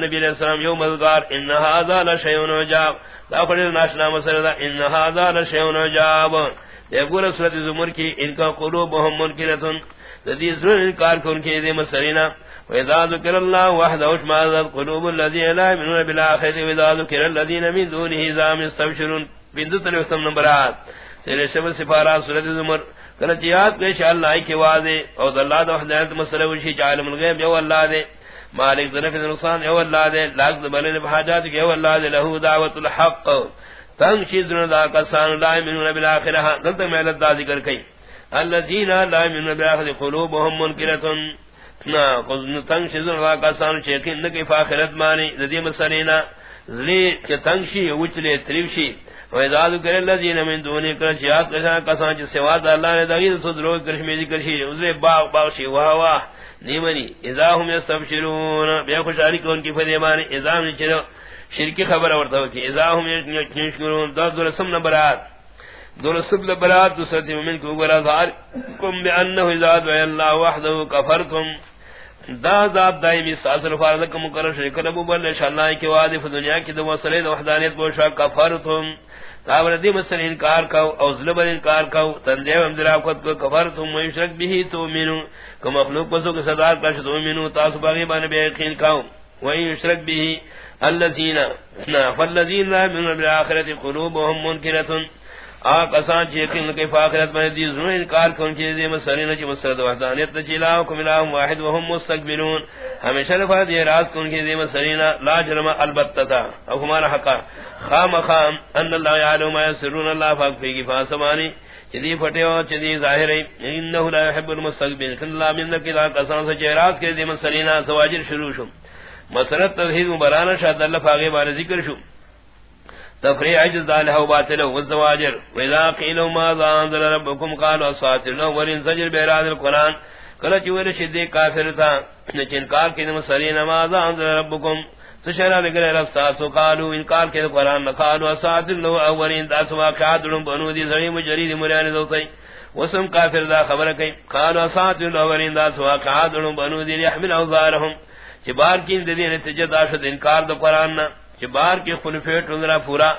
نبی علیہ السلام یو مزگار ان هذا لشيء عجاب. دا پڑھے ناشنا مسئلہ ان هذا لشيء عجاب. یہ گور سورۃ زمر کی ان کا قلوبهم منکرتن. ذی ذر انکار کن کے دے مسرینا واذا ذکر الله وحده اشمئزت قلوب الذين لا يؤمنون بالاخره واذا ذکر الذين من دونه زام يستبشرون. بندو تلوسم نمبرات. سیرے شب سفارات سورۃ زمر. کلچیات کے شاء اللہ کی واضح او اللہ دو حضرت مسئلہ وشی عالم الغیب یو اللہ دے مالک ذنف نقصان یو اللہ دے لاک بلن بحاجات یو اللہ دے لہو دعوت الحق. تنگ شیدن دا کسان لا یمنون بالآخرہ دلتا محلت دا ذکر کئی الذین لا یمنون بالآخرہ قلوبهم منکرتن تنگ شیدن دا کسان چیکن نکی فاخرت مانی ذدی مسئلینا ذلی تنگ شی وچلے تریف شی وَإِذَا ذُكِرَ الَّذِينَ مِن دُونِهِ كَرَشِيَاتْ كَشَان كَسَان چ سوا اللہ نے دغی صدرو کرشمی ذکر شی اسے باغ باغ شی، واہ واہ، نیمنی، اذا هم يستبشرون بے خوشحالی کون کی فریمان اذا نے چلو شرکی خبر ورتا ہوتی اذا هم يشكرون دو دو رسم نبرات دو رسم نبرات دوسرت مومن کو گرا ظاہر کم بانه اذا دعا الله وحده كفرتم دا ذات دائمی ساسر فارد کا مقرر شرک نبو بل، انشاءاللہ کی وعدی فی دنیا کی دو مسئلے، دو وحدانیت بوشا، کفرتم تاور دی مسل انکار کو او ظلم انکار کو تندے ہم ذرا خود کو کفر تم مشرک بھی تو مینو کم مخلوق کو کہ صدا کا تو مینو تاس باغی بن بے یقین کو و یشرک بھی الذین فالذین لا من الاخرۃ قلوبهم منکرۃ آ کسان چ یقین کے فاخرت میں دی ظلم انکار کون چیز دی مسل نہ چ مسل وحدانیت چلا کو ملا واحد وهم مستكبرون ہمیشہ رفا دی راز کون کی دی مسل لا جرم البتہ او ہمارا حق خام خام، ان اللہ یعلم ما یسرون، اللہ فاق فی کی فاسمانی چدی پھٹے ہو چدی ظاہر ہے۔ انه لا يحب المستكبرين کن اللہ من کی ذات اساس سے چہرات کے دی مسلینا سواجر شروع شو۔ مسرت توحید مبرانا شاد اللہ فاغی بار ذکر شو۔ تفریع عجز دالہ و باطل و الزواجر و اذا قیلوا ما انزل ربكم قالوا اساطير الاولين زجر بیراد القرآن. کلا چویر شدی کافر تھا چنکار کی مسلینا ما انزل ربكم؟ سشرا لگر رب ساسو قالو انکار کے قرآن نقالو اساد اللہ اولین دا سواقعات دلن بنو دی، زریم جرید مریان دوتی وسم کافر دا خبر کئی، قالو اساد اللہ اولین دا سواقعات دلن بنو دی لیحمل اوزارهم چی بار کی اندی نتیجہ داشت انکار دا قرآن نا چی بار کی خلفیت اندرا پورا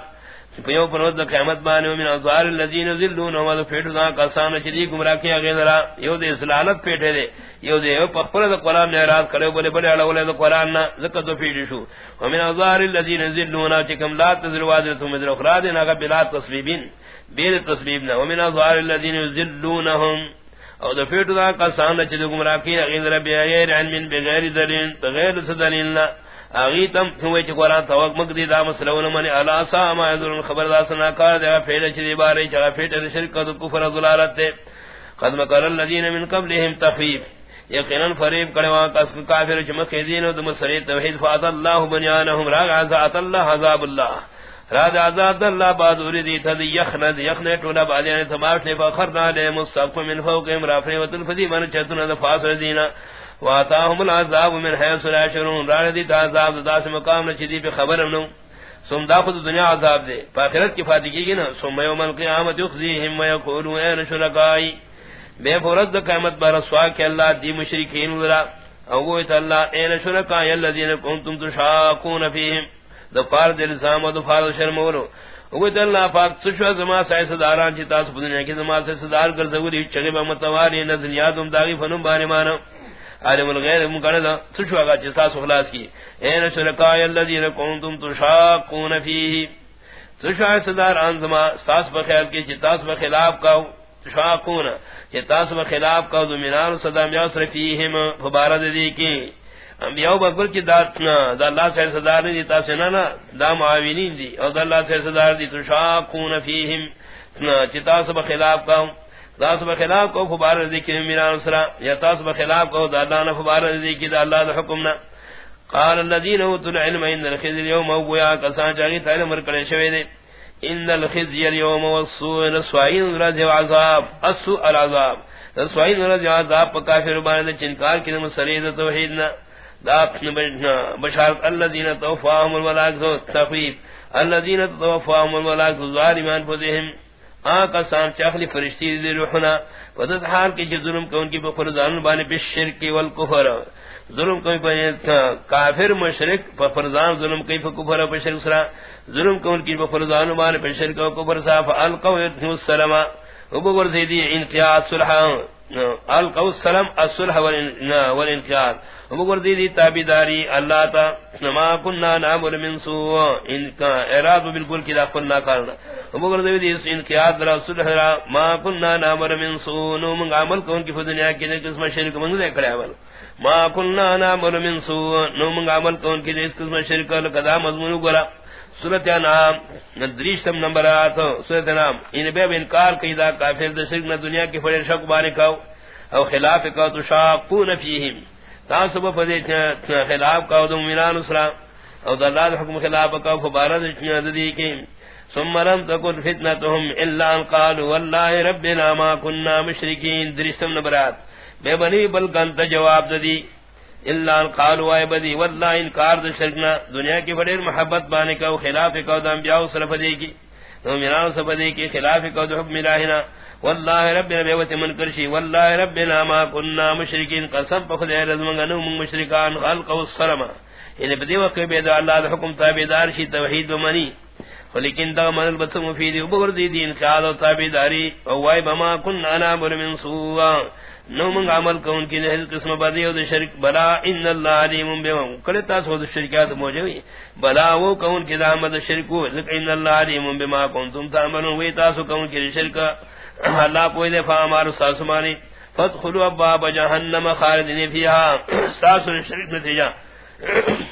پیو پروز دا قیمت بانی ومن ازوار اللذین ذلون ومن پیٹو دا کسان چلی گمراہ کیا گئی ذرا یو دے اسلالت پیٹے دے، یو دے یو پپر دا قرآن نے اراد کرے، بلے بلے علولے دا قرآن نا ذکر دو پیٹی شو. ومن ازوار اللذین ذلون چکم لا تذر وازرتو مدر اخرادین اگا بلا تصویبین، بیر تصویبنا ومن ازوار اللذین ذلونهم او دا پیٹو دا کسان چلی گمراہ کیا گئی ذرا بغیر علم بغیر دلین بغیر سدلین اغیتم ہوئے چ قران توق مقدی دا مسلون من الا سا ما یذر خبر دا سنا کار دا پھیل چ دی بارے چ پھیٹ شرک تو کفر ذلالت دے۔ قد مکر الذین من قبلهم تخفیف یقینا فریب کڑوا کس کافر چ مخذین و دم توحید فاض اللہ بنیانهم را عذاب اللہ عذاب اللہ۔ راد عذاب اللہ بعد اوری تد یخند یخن تولا بعد یعنی تمام نے فخرنا لے، مصطفی من فوق رافع و تلفذی من چتنا فاصل دینا واتاهم العذاب من حيث لا يشعرون. راردی تا عذاب دا سے مقام نہ چدی پہ خبر نو. سم دا خود دنیا عذاب دے. اخرت کی فاتحی کی نا. سم یوم القیامت یخزیہم و یقولون این شرکائی بے فرض قیامت بر سوا کہ اللہ دی مشرکین ذرا. او گویت اللہ این شرکائی الذین کنتم تشاقون فیہم. دفار دل زام و دا دفار شرم ولو وگویت اللہ، پاک سشو زما سائے صداران چی تاس پدنیا کی، زما سے صدار کر زوری چگے با متواری نزل یادم داغی فنم بانی مانو عالم الغیب مقردا سشوا کا جسا خلاص کی این شرکای الذین کنتم تشاقون فیہ سشوا صدار انزما ساس بخیال کی جتاس بخلاف کا تشاقون. جتاس بخلاف کا ذمینار صدا میاسر فیہم فبارد دی کی انبیاء بکل کی داتنا دا اللہ سے صدار نہیں دیتا سے نا دا معاونین دی اور دا اللہ سے صدار دی تشاقون فیہم جتاس بخلاف کا تاس بخلاف کو فبار ذکر میران سرا یا تاس بخلاف کو دا اللہ نہ فبار ذکر دا اللہ دا حکم حکمنا قال الذين اوتوا العلم ان الخزي اليوم هو يا كسان جاگی تعلم ور کرے شوی دے ان الخزي اليوم والسوء نسوائن رضي عذاب السوء العذاب. نسوائن رضي عذاب کافر بان چنکار کی مسرید توحید نہ داپ بشارت. الذين توفاهم الملائكه تخفيف الذين توفاهم الملائكه ظالمان فذهم آقا سان چاخلی فرشتی دی روحنا. فضت حال کی ظلم کو ان کی بفرزان بانے بالشرک والکفر. ظلم کوئی یعنی کافر مشرک فرزان ظلم کوئی کفر و شرک سرا. ظلم کو ان کی فرزان بانے پر شرک و کفر صاف القوا السلام. ابو ورزیدی انقیاد صلح. القوا السلام، الصلح والانقیاد. ابو ورزیدی تابیداری اللہ تا ما كنا نعمل من سوء. ان کا اعراض بالکل کلا قلنا کرنا ابو ورزیدی انقیاد را صلح را ما كنا نعمل من سوء. نو من عمل کو ان کی دنیا کی کے قسم شرک من ذکر کرے عمل ما كنا نعمل من سوء. نو من عمل کون کی اس قسم شرک لقد مضمون گرا سورۃ انعام ندریشتم نمبر آت. سورۃ انعام، ان بے انکار کیدا کافر دے شرک نہ دنیا کی فڑے شک بانے کاو او خلاف کا تو شاقون فیہم تاسب فدی خلاف کا دو مومنان اسرا او دلال حکم خلاف کا فبارد دی کی ثم لم تكن فتنتهم الا ان قالوا والله ربنا ما كنا مشركين درشتم نبرات بے بنی، بل گنت جواب دی اللہ ان قالوا، اے بدی، والله انکار د شرکنا دنیا کی بڑے محبت بانے کا خلاف کا د انبیاء صرف دی کی تو میرا سب دی کی خلاف کا د حکم الہنا والله ربنا بیوت من کرشی والله ربنا ما كنا مشرکین، قسم بخدا رزمنگنو مشرکان خلقوا الصرم یعنی ان بدی وقت بے اللہ د حکم تابعدار شی، توحید و منی. لیکن دا من البت مفید و بغرضی دین خیال و تابعداری او بما كنا انا من سوء. نو من عمل کون کی، نہ قسم بدی او شرک. بلا ان اللہ علیم بما کلتا سو شرکات موجوی بلا وہ کون کی دامت شرک ذکر ان اللہ علیم بما کنتم تعملون. وی تاسو کون کی شرک اللہ کوئی دے فامار ساسمانی فادخلوا ابواب جہنم خالدین فیها ساس شرک نتیجہ۔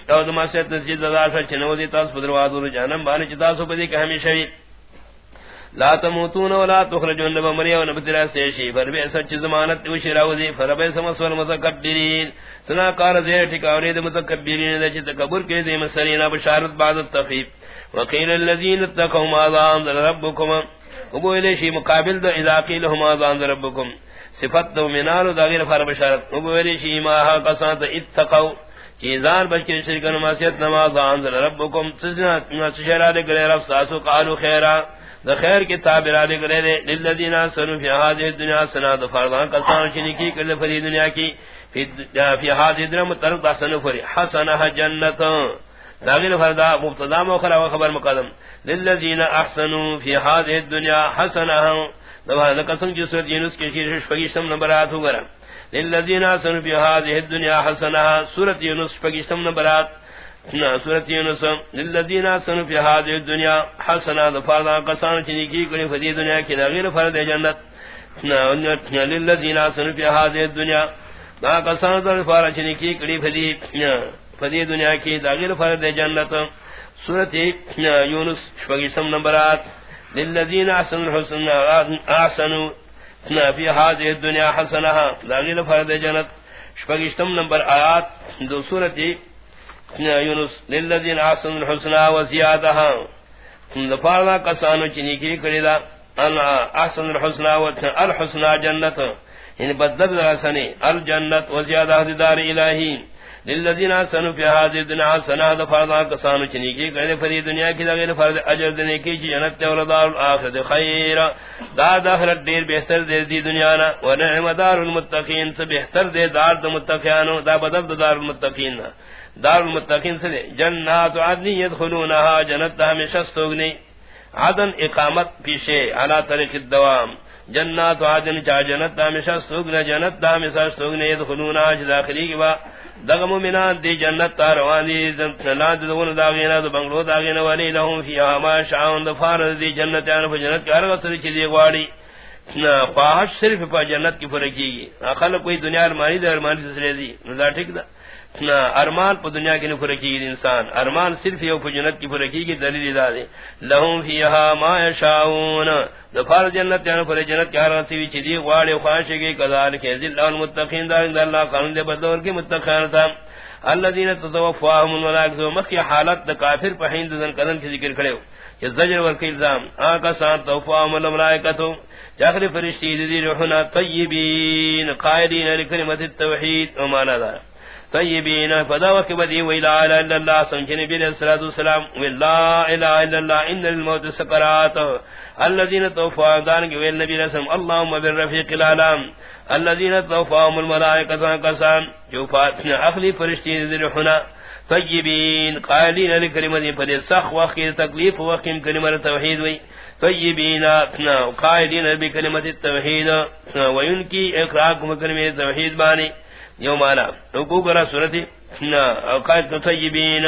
تو دما سے تسجید دار چنو دی، تاسو دروازو جہنم بانے چتا سو بدی کہ ہمیشہ لا تموتون ولا تخرجون بمريا ونبتلا سيشي فربئ سچ زمانت وشراوزي فربئ سمسول متكبرين سنا قال زير ٹھکاونے دے متکبرین دے تکبر کے دے مسرینا بشارت بعد التخفیف۔ وقيل الذين اتقوا ما انزل ربكم ابو الیشی مقابل دو اذا قيل ما انزل ربكم صفت دو منال دا غیر فر بشارت. ابو الیشی ما ها قصات اتقوا چیزان بچ کے شرکن معصیت نماز انزل ربكم سجنا سشرا دے گرے رب ساسو قالوا خیرا دا خیر کی تابر آدھے کرے دے. للذین آسنو فی حاضر دنیا سنا دا فردان کسان چنی کی کرے فری دنیا کی. فی حاضر دنیا مطلق دا سنو فری. حسنہ جنت داغین فردا، مبتدا مخرا و خبر مقدم. للذین احسنو فی حاضر دنیا حسنہ. دا قسم کی صورت یونس کی شیرش فگیشتم نمبرات ہو گرم للذین آسنو فی حاضر دنیا حسنہ. صورت یونس فگیشتم نمبرات سورت یونس. للذین آسنوا فی هذه الدنيا حسنا ظفرنا قسان چنی کی کلی فدی دنیا کی غیر فرد جنت. للذین آسنوا فی هذه الدنيا ما قسان ظفر چنی کی کلی فدی فدی دنیا کی غیر فرد جنت. سورت یونس شوگی نمبرات للذین آسنوا الحسن آسنوا فی هذه الدنيا حسنها غیر فرد جنت. شوگی نمبر آیات دو سورت یونس، للذین احسن الحسنى وزیادہ. ذفارنا کسانو چنی کی کریدا ان احسن الحسنى والحسنى جنت. ان بدل رسنی الجنت وزیادہ دار الہی. للذین احسنوا فی هذه الدنيا حسنہ ذفارنا کسانو چنی کی کریدا فری دنیا کی لگے فرض اجر دینے کی جنت اور دار الاخرت خیر۔ دا داخل دیر بہتر دے دی دنیا نا ونعم دار المتقین سے بہتر دے دار المتقین دا بدل دار المتقین دار المتقین سے جنات عدن يدخلونها جنت ہمیشہ سوگنی۔ عدن اقامت پیشے علا طریق الدوام۔ جنات عدن چا جنت ہمیشہ سوگنا جنت ہمیشہ سوگنے يدخلونها چا داخلی کی با دغ مومنان دی جنت تاروانی زنتلان دون داغینا دو بنگلو داغینا ولی لهم فی ما شاون دفار دی جنت آنفا جنت کی ارغت سر چی دی غواری خواہش صرف پا جنت کی فرقی گی خلق کوئی دنیا ارمانی دا ارمانی سسرے دی. نظر ٹھیک دا ارمان پا دنیا کی نفر کی انسان. ارمان صرف یو پا جنت کی فرقی کی دلیل دا دے لہم فیہا ما یشاؤن دفار جنت یعنی پر جنت کی حران سیوی چی دی غواری خواہشی کی کذال کے ذل المتقین. دا اندر اللہ قانون دے بدور کی متقین تا اللہ دین تتوفاہم الملاک زو مخی حالت دا کافر پا حین دن قدم کی ذکر کرے کہ زجر ورکی الزام. آکا سان توفاهم الملائکتو. جاکر فرشتی دی روحنا طیبین. قائدین لکلمت التوحید. ومانا دارا طیبین فدا وقت بدی وی لا الہ الا اللہ سنچنی بیر السلام والسلام، وی لا الہ الا اللہ، ان للموت سکرات الذین توفاهم دانگی وی النبی رسم اللہم بالرفیق العالام الذين توفاهم الملائكة قسم جو فاتنا اخلی فرشتی دی روحنا. طیبین، قائلین لکلمت پر سخ وقت تکلیف وقت کلمت توحید وی. طیبین قائلین بکلمت التوحید وینکی اقراق کلمت توحید بانی. یو مانا حقوق را صورت قائد طیبین.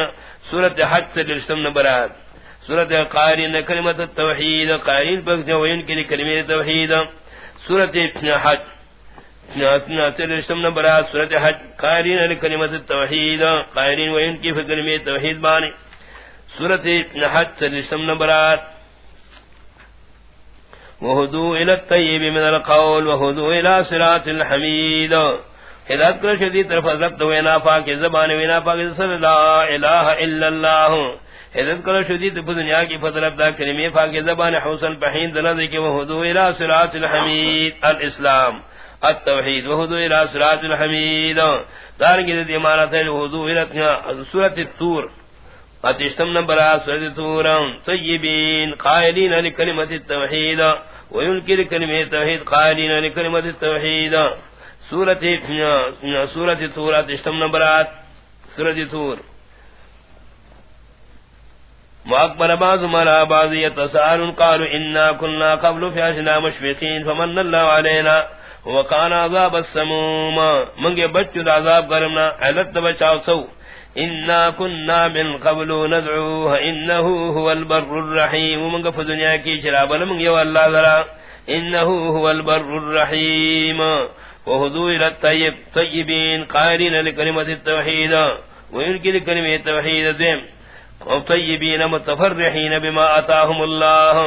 صورت حج سے لرشتم نبرات صورت قائلین کلمت التوحید قائلین پک وینکی کلمت توحید. صورت حج. نمبر سورت حج قائرین علی کلمت التوحید قائرین و کی فکر توحید بانی سورت حج سلسم نمبرات وہدو الى الطیب من القول. وہدو الى صراط الحمید. ہدایت کر شدید طرف حضرت تو وینا پاک زبان وینا پاک صلی لا الہ الا اللہ۔ ہدایت کر شدید دنیا کی فضل ابدا کلمہ پاک زبان حسن پہین دلد کہ وہدو الى صراط الحمید الاسلام۔ التوحید، وہ وحدو الى صراط الحمید۔ دارنگی دیتی امانت ہے وحدو الى سورت التور اتشتم نمبر سورت التور طیبین، قائلین لکلمت التوحید۔ وینکر کلمت التوحید قائلین لکلمت التوحید۔ سورت سورت التور اتشتم نمبر سورت التور واقبل بعض مرا بعض يتساءلون، قالوا إنا كنا قبل في عشنا مشفقين، فمن الله علينا وقان عذاب السموم۔ منگے بچو دا عذاب کرمنا علت بچاو سو۔ انا کننا من قبل ندعوه انہو هو البر الرحیم منگا فدنیا کی چرابل منگ یو اللہ ذرا انہو هو البر الرحیم وہدو الى الطیب طیبین قائرین لکلمت التوحید وینکی لکلمت التوحید دیم وطیبین متفرحین بما آتاهم اللہ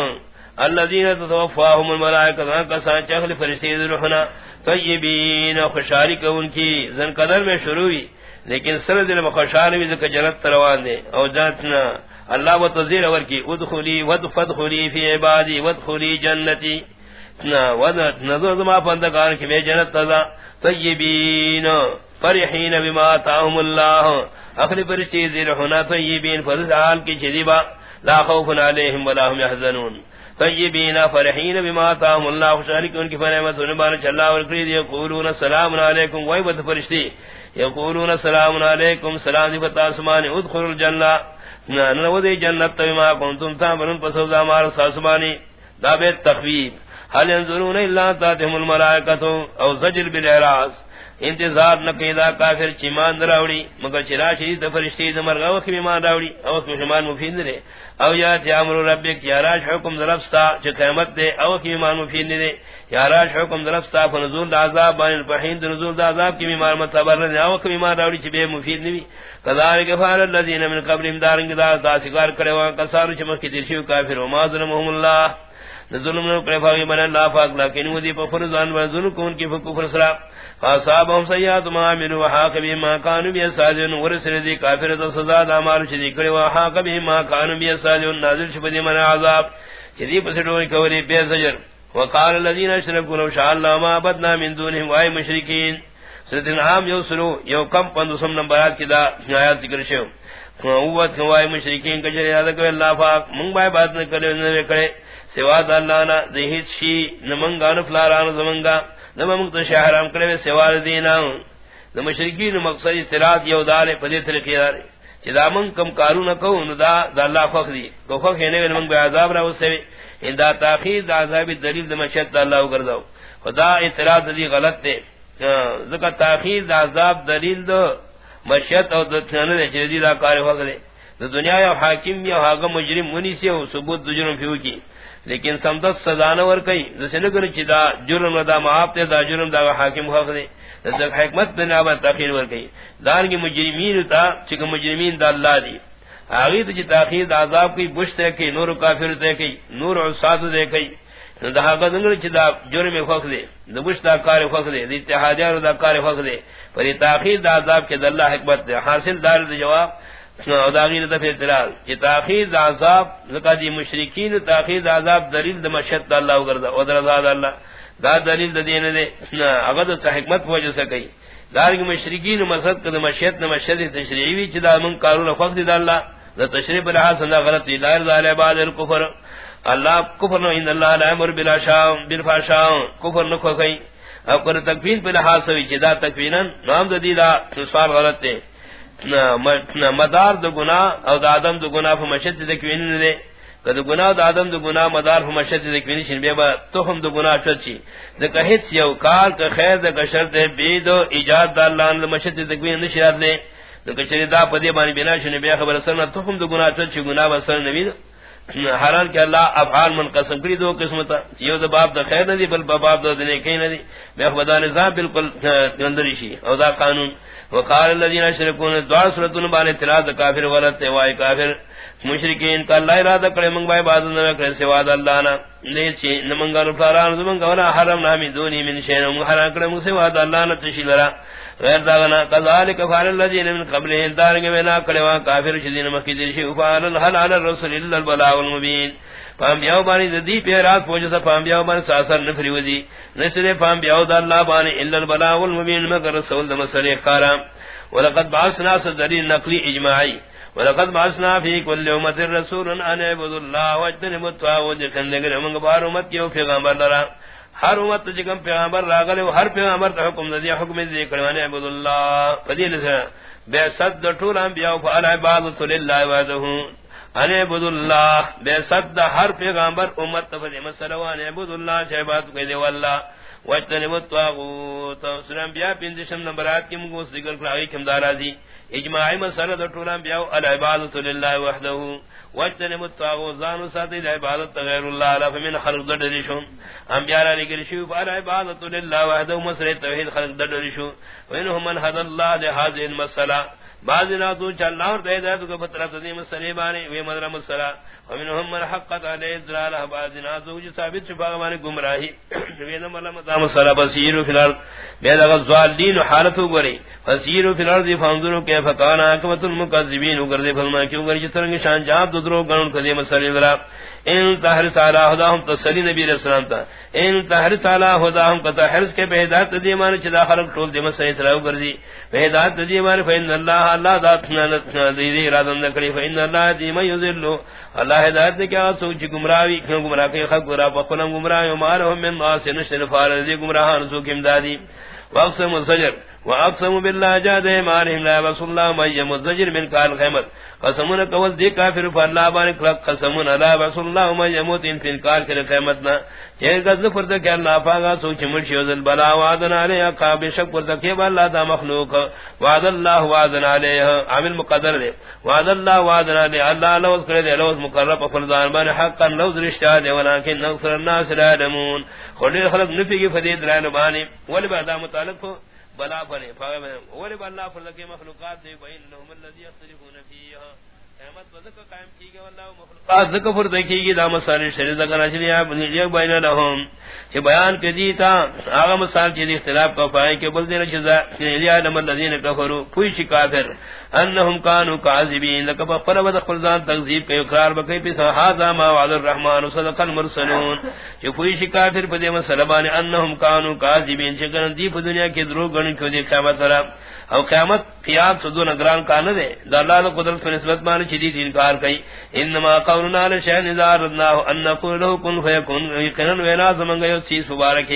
الذين تتوفاهم الملائكه كسان چخل فرشتے روحنا طيبين خوشاری ان کی زن قدر میں شروع ہوئی لیکن سر دل میں بھی کہ جنت تروان دے او جاتنا اللہ و تذیر اور کی ادخلی ودخلی فی عبادی ودخلی جنتی نظر ما بندگان کی میں جنت تزا طیبین، فرحین بما تاهم اللہ. اخلی فرشتے روحنا طیبین، فضل حال کی چدیبا لا خوف علیہم ولا هم يحزنون طیبین، فرحین بما تاہم اللہ خوشحالی ان کی فرحمت سنبان چلا ورکرید یقولون السلام علیکم وی بد فرشتی. یقولون السلام علیکم، سلام دی فتا سمانی ادخل الجنہ. ننودی جنت بما کنتم تامنون پسوزا مار ساسمانی. دابیت تخویب. حل ينظرون الا تاتهم الملائکتو او زجر بالاعراض انتظار نہ کیدا کافر چیمان دراوڑی مگر چرا شدید فرشتے دمر گو کہ ایمان دراوڑی او اس مسلمان مفید دے۔ او یا امر ربک، یا راج حکم درفتا چ قیامت دے، او کہ ایمان مفید دے۔ یا راج حکم درفتا فنزول عذاب بان الفحین نزول عذاب کی مطلب ایمان متبر دے او کہ ایمان دراوڑی چ بے مفید نہیں کذالک فعل الذين من قبلهم دارنگ دا تاسکار کرے وا کسار چمک کی دیشو کافر و ما ظلمهم اللہ۔ ظلم نو کرے فاگی من اللہ پاک لیکن وہ دی پر فرزان و ظلم کون کی فکفر سلام فاصابهم سيئات ما عملوا وحاق بما كانوا بيساجون ورسل ذي كافر سزا دامار شدي كري وحاق بما كانوا بيساجون نازل شبدي من عذاب شدي بسدون كوري بيسجر وقال الذين اشركوا لو شاء الله ما بدنا من دونهم واي مشركين سيدنا عام يوصلوا يو كم پندسم نمبرات كدا آيات ذكر شو قوت واي مشركين كجر ياد کرے اللہ پاک من بای بات نہ کرے نہ کرے سوا اللہ نہ ذہت شی نمنگان فلاران زمنگا نما مقت شہرام کرے سوال دینا نہ مشرکین مقصد اطلاعات یو دار پدی طریقے دار جدا من کم کارو نہ کو دا دا اللہ فخ دی. کو فخ نے من بے عذاب را اس سے ان دا تاخیر دا عذاب دلیل دم شت اللہ کر دو خدا اعتراض دی غلط دے ذکر تاخیر دا عذاب دلیل دو مشیت او دتن دے جدی دا کار فخ دے دنیا یا حاکم یا حاکم مجرم منی سے ثبوت دجرم فیو کی لیکن سمدت سزا نہ ور کئی جسے نہ کرے چدا جرم دا معاف تے دا جرم دا حاکم حق دے ذک حکمت بنا با تاخیر ور کئی دار کی مجرمین تا چک مجرمین دا اللہ دی اگے تے تاخیر دا عذاب کی بشت ہے کہ نور کافر تے کہ نور عصاد دے دا جرم حق دے دا دا کار حق دے دی. دا کار حق دے پر تاخیر دا عذاب کے اللہ حکمت دے حاصل دار دے جواب. او دا غیر اعتراض. تاخیر عذاب مشرکین تاخیر عذاب دلیل د او دا دلیل د دین د حکمت مسد نہ مشد تشریعی چدا من قانون فقد د اللہ تشریع بلا سنا غلط لا اللہ کفر نو ان اللہ لا امر بلا شاء بالفحشاء کفر نو کوئی اب کر تکفین پہ لحاظ سوی چدا تکفینا نام دیدا سوال غلط تے مدار دو گناہ او دا آدم دو گناہ فا مشد تکوین دے۔ کدو گناہ دا آدم دو گناہ مدار فا مشد تکوین شن بے با تخم دو گناہ شد چی۔ دکا حدث یو کار کا خیر دکا شرط بید و ایجاد، دا اللہ ان مشد تکوین نشرات دے دکا چلی دا پدی بانی بنا شن بے خبر سرنا تخم دو گناہ شد چی، گناہ بسر نبی حران کہ اللہ افعال من قسم کری دو قسمتا یو دا باب دا خیر ندی، بل باب دا دنے کئی ندی۔ بے خبر نظام بالکل گندری شی۔ او دا قانون۔ وقال الذين اشركون دعاء سورتون بان اعتراض کافر ولت وای کافر۔ مشرکین کا اللہ ارادہ کرے، منگ بھائی باز نہ کرے، سوا اللہ نہ نہیں چھ نمنگا رفاران زمن کا حرم نامی دونی من شین۔ حرام کرے، منگ سوا اللہ نہ تشیلرا غیر داغنا. کذالک فعل الذين من قبلهم دارنگ وینا کرے کافر شدین مکی دل شی فعل الحل على الرسول الا البلاغ المبين فام بیاو بانی دی پیرات پوجا سا فام بیاو بانی ساسر نفری وزی. نسر فام بیاو دا اللہ بانی الا البلاغ المبین، مگر رسول دا مسئلے خارا. ولقد بعثنا صدرین نقلی اجماعی. ولقد بعثنا فی کل امت الرسول ان عبد اللہ واجتنب التواود کندگر امنگ بار امت کیو پیغامبر لرا. ہر امت جکم پیغامبر راغلے ہر پیغامبر تا حکم دی حکم دی کروانے عبد اللہ فدیل سے بے صد طول انبیاء فعل عبادت للہ وحدہم ان عبد اللہ بے صد ہر پیغمبر امت تفدی مسلوان عبد اللہ شہبات کہ دے واللہ۔ وجتنب الطاغوت۔ سورہ انبیاء پندشم نمبرات کی مگو ذکر کرائی کم دارازی اجماعی مسئلہ طول انبیاء العبادت للہ وحده وجتنب الطاغوت زانو ساتی العبادت غیر اللہ علا فمن خلق در انبیاء را لگر شیف العبادت للہ وحدہ مسئلہ توحید خلق در درشون وینہم من حد اللہ دے حاضر مسئلہ. بعض ناتو چلا اور دے دے تو پتر تدی مسلے بانے، وی مدر مسلا ومنهم من حقت علی ذلال بعض ناتو جو ثابت شفا بانے گمراہی۔ وی نہ مل مدام مسلا بصیر فی الارض بے لغ ظالین حالت گری بصیر فی الارض فانظروا کیف کان عاقبت المکذبین۔ وگر دے فرما کیوں گر جترنگ شان جاب درو گن کدی مسلے ذرا ان تہر تعالی خداہم تسلی نبی علیہ السلام تا۔ ان تہر تعالی خداہم قطع حرس کے بہدات دی مان چدا خلق ٹول دی مسئلہ تراو کردی بہدات دی مان فین اللہ اللہ ذات نہ دی دی ارادہ نہ کری فین اللہ دی من یذلو اللہ ہدایت کیا سوچ گمراہی، کیوں گمراہ کہ خلق گمراہ بخلم گمراہ و من ناس نشن فارض گمراہان سو کیم دادی واقسم الزجر۔ واقسم بالله جاد مارهم لا رسول الله ما يمزجر من قال خيمت قسمنا قول دي كافر فالله بارك لك قسمنا لا رسول الله ما يموت ان في قال كر خيمتنا یہ غز فرد کہ اللہ پاگا سوچ مرشی وزل بلا وعدن علیہ قابل شک فرد کہ اللہ دا مخلوق. وعد اللہ وعدن علیہ عامل مقدر دے. وعد اللہ وعدن علیہ اللہ لوز کرے دے لوز مقرب فرزان بان حقا لوز رشتہ دے ولیکن نغسر الناس لا علمون خلی خلق نفی کی فدید رائن بانی. ولی متعلق بلا بنے اولی با اللہ فرد مخلوقات دے بین لهم اللذی اختلفون فیہا۔ احمد وزک قائم کی گئے واللہ مخلوقات ذکر فردکی گی دا مسائل شریع ذکر اشریع بنیجیک بین لهم چھ بیان کی دیتا آغا مسائل چیز اختلاف کا فائن کے بلدین چیزا لیا نمر لذین کفرو پوئی شکافر انہم کانو کعذبین لکا بخفر ود خلزان تقذیب کے اقرار بکی پیسا سحازا ما وعد الرحمن صدق المرسلون چھ پوئی شکافر پدی مسلمان انہم کانو کعذبین چکرن دی پا دنیا کی دروگ گرن کیوں دی قیامت رب او قیامت قیام سدو نگران کا نہ دے اللہ دلال قدرت کی نسبت مان شدید انکار کئی انما قولنا لشان اذا ردنا ان نقول له كن فيكون. يقينا ونا زمن گيو چیز مبارک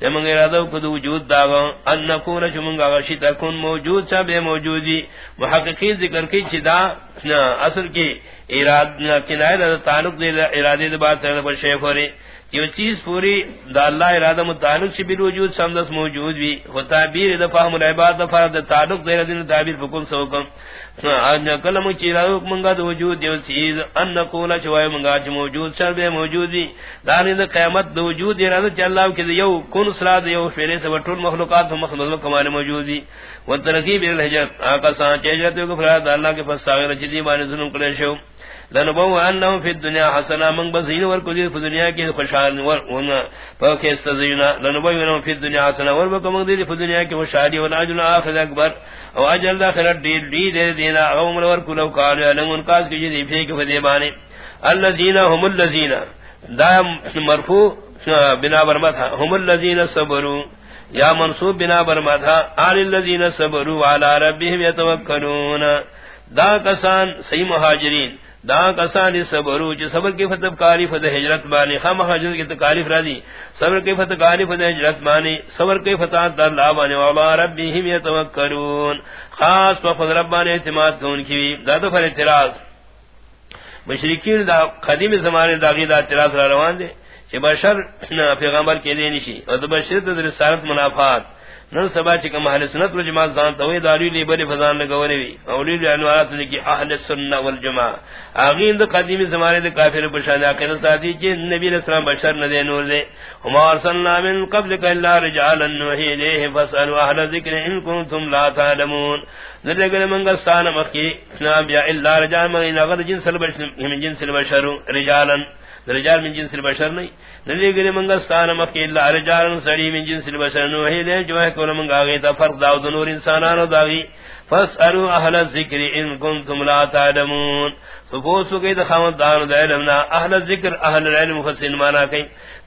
زمن ارادو کو وجود دا ان نقول شمن غشی تکون موجود چا بے موجودی محققین ذکر کی چدا اصل کی اراد کنایہ تعلق دے ارادے بات پر شیخ ہو رہی یہ چیز پوری دا اللہ ارادہ متعلق سے بالوجود سمدس موجود بھی و تعبیر دا فهم العباد دا فرد تعلق دے رضی تعبیر فکل سوکم. ان کلم چیرا منگا دا وجود دیو چیز. ان نقولا چوائے منگا چی موجود سر بے موجود بھی دانی دا قیمت دا وجود ارادہ چی اللہ کی دا یو کن سرا دا یو فیرے سے وطول مخلوقات و مخلوق کمال موجود بھی و ترقیب الحجت آقا سان چیجرت و کفرات اللہ کے پس ساغر چی دی ظلم کلے شو۔ لنبو انہم فی الدنیا حسنا من بزین ورکو دید فی دنیا کی خوشحال ورنا فوکی استزینا لنبو انہم فی الدنیا حسنا ورکو من دید فی دنیا کی خوشحالی ور والعجل آخر اکبر۔ او اجل داخلت دید دید دینا۔ غوم ورکو لو کالو علم ان انقاس کی جی دی جدی فیک فدیبانی اللذین هم اللذین دا مرفوع، بنا برمتھا هم اللذین صبروا۔ یا منصوب بنا برمتھا آل اللذین صبروا علی ربهم یتوکلون. دا کسان صحیح مہاجرین، دا کسان صبرو چ صبر کی فتح کاری، فتح ہجرت بانی. خام حجرت کی تکالیف را دی، صبر کی فتح کاری، فتح ہجرت بانی. صبر کی فتح در اللہ بانی. وعلا ربیہم یتوکرون خاص پا فضل ربانی اعتماد کون کی دا تو فر اعتراض. مشرکین دا قدیم زمانے دا غید اعتراض را روان دے. چھ بشر پیغمبر کے دینی شی اور دا بشر دا رسالت منافات. نن سبا چکم اہل سنت والجماعت زان توی داری لی بری فضان لگوری وی اولی لی انوارات لکی اہل سنت والجماعت آغین دا قدیمی زمانے دا کافر بشان آقید ساتھی چی نبی علیہ السلام بشر ندے نور دے ہم ارسلنا من قبل کا اللہ رجالا نوحی لیہ فسألوا اہل ذکر ان کنتم لا تعلمون. ذرے گلے منگستان مخی نابیا اللہ رجال مغین اغد جنس البشر رجالا. رجال من جنس البشر نہیں۔ نلی گری منگستان مکی اللہ، رجال سڑی من جنس البشر نوحی لے جو ہے کول منگا گئی تا فرق داو دنور انسانان داوی فاسألو اہل الذکر ان کنتم لا تعلمون۔ فبوسو گئی تا خامد دانو دا علمنا اہل الذکر اہل العلم فسن مانا کئی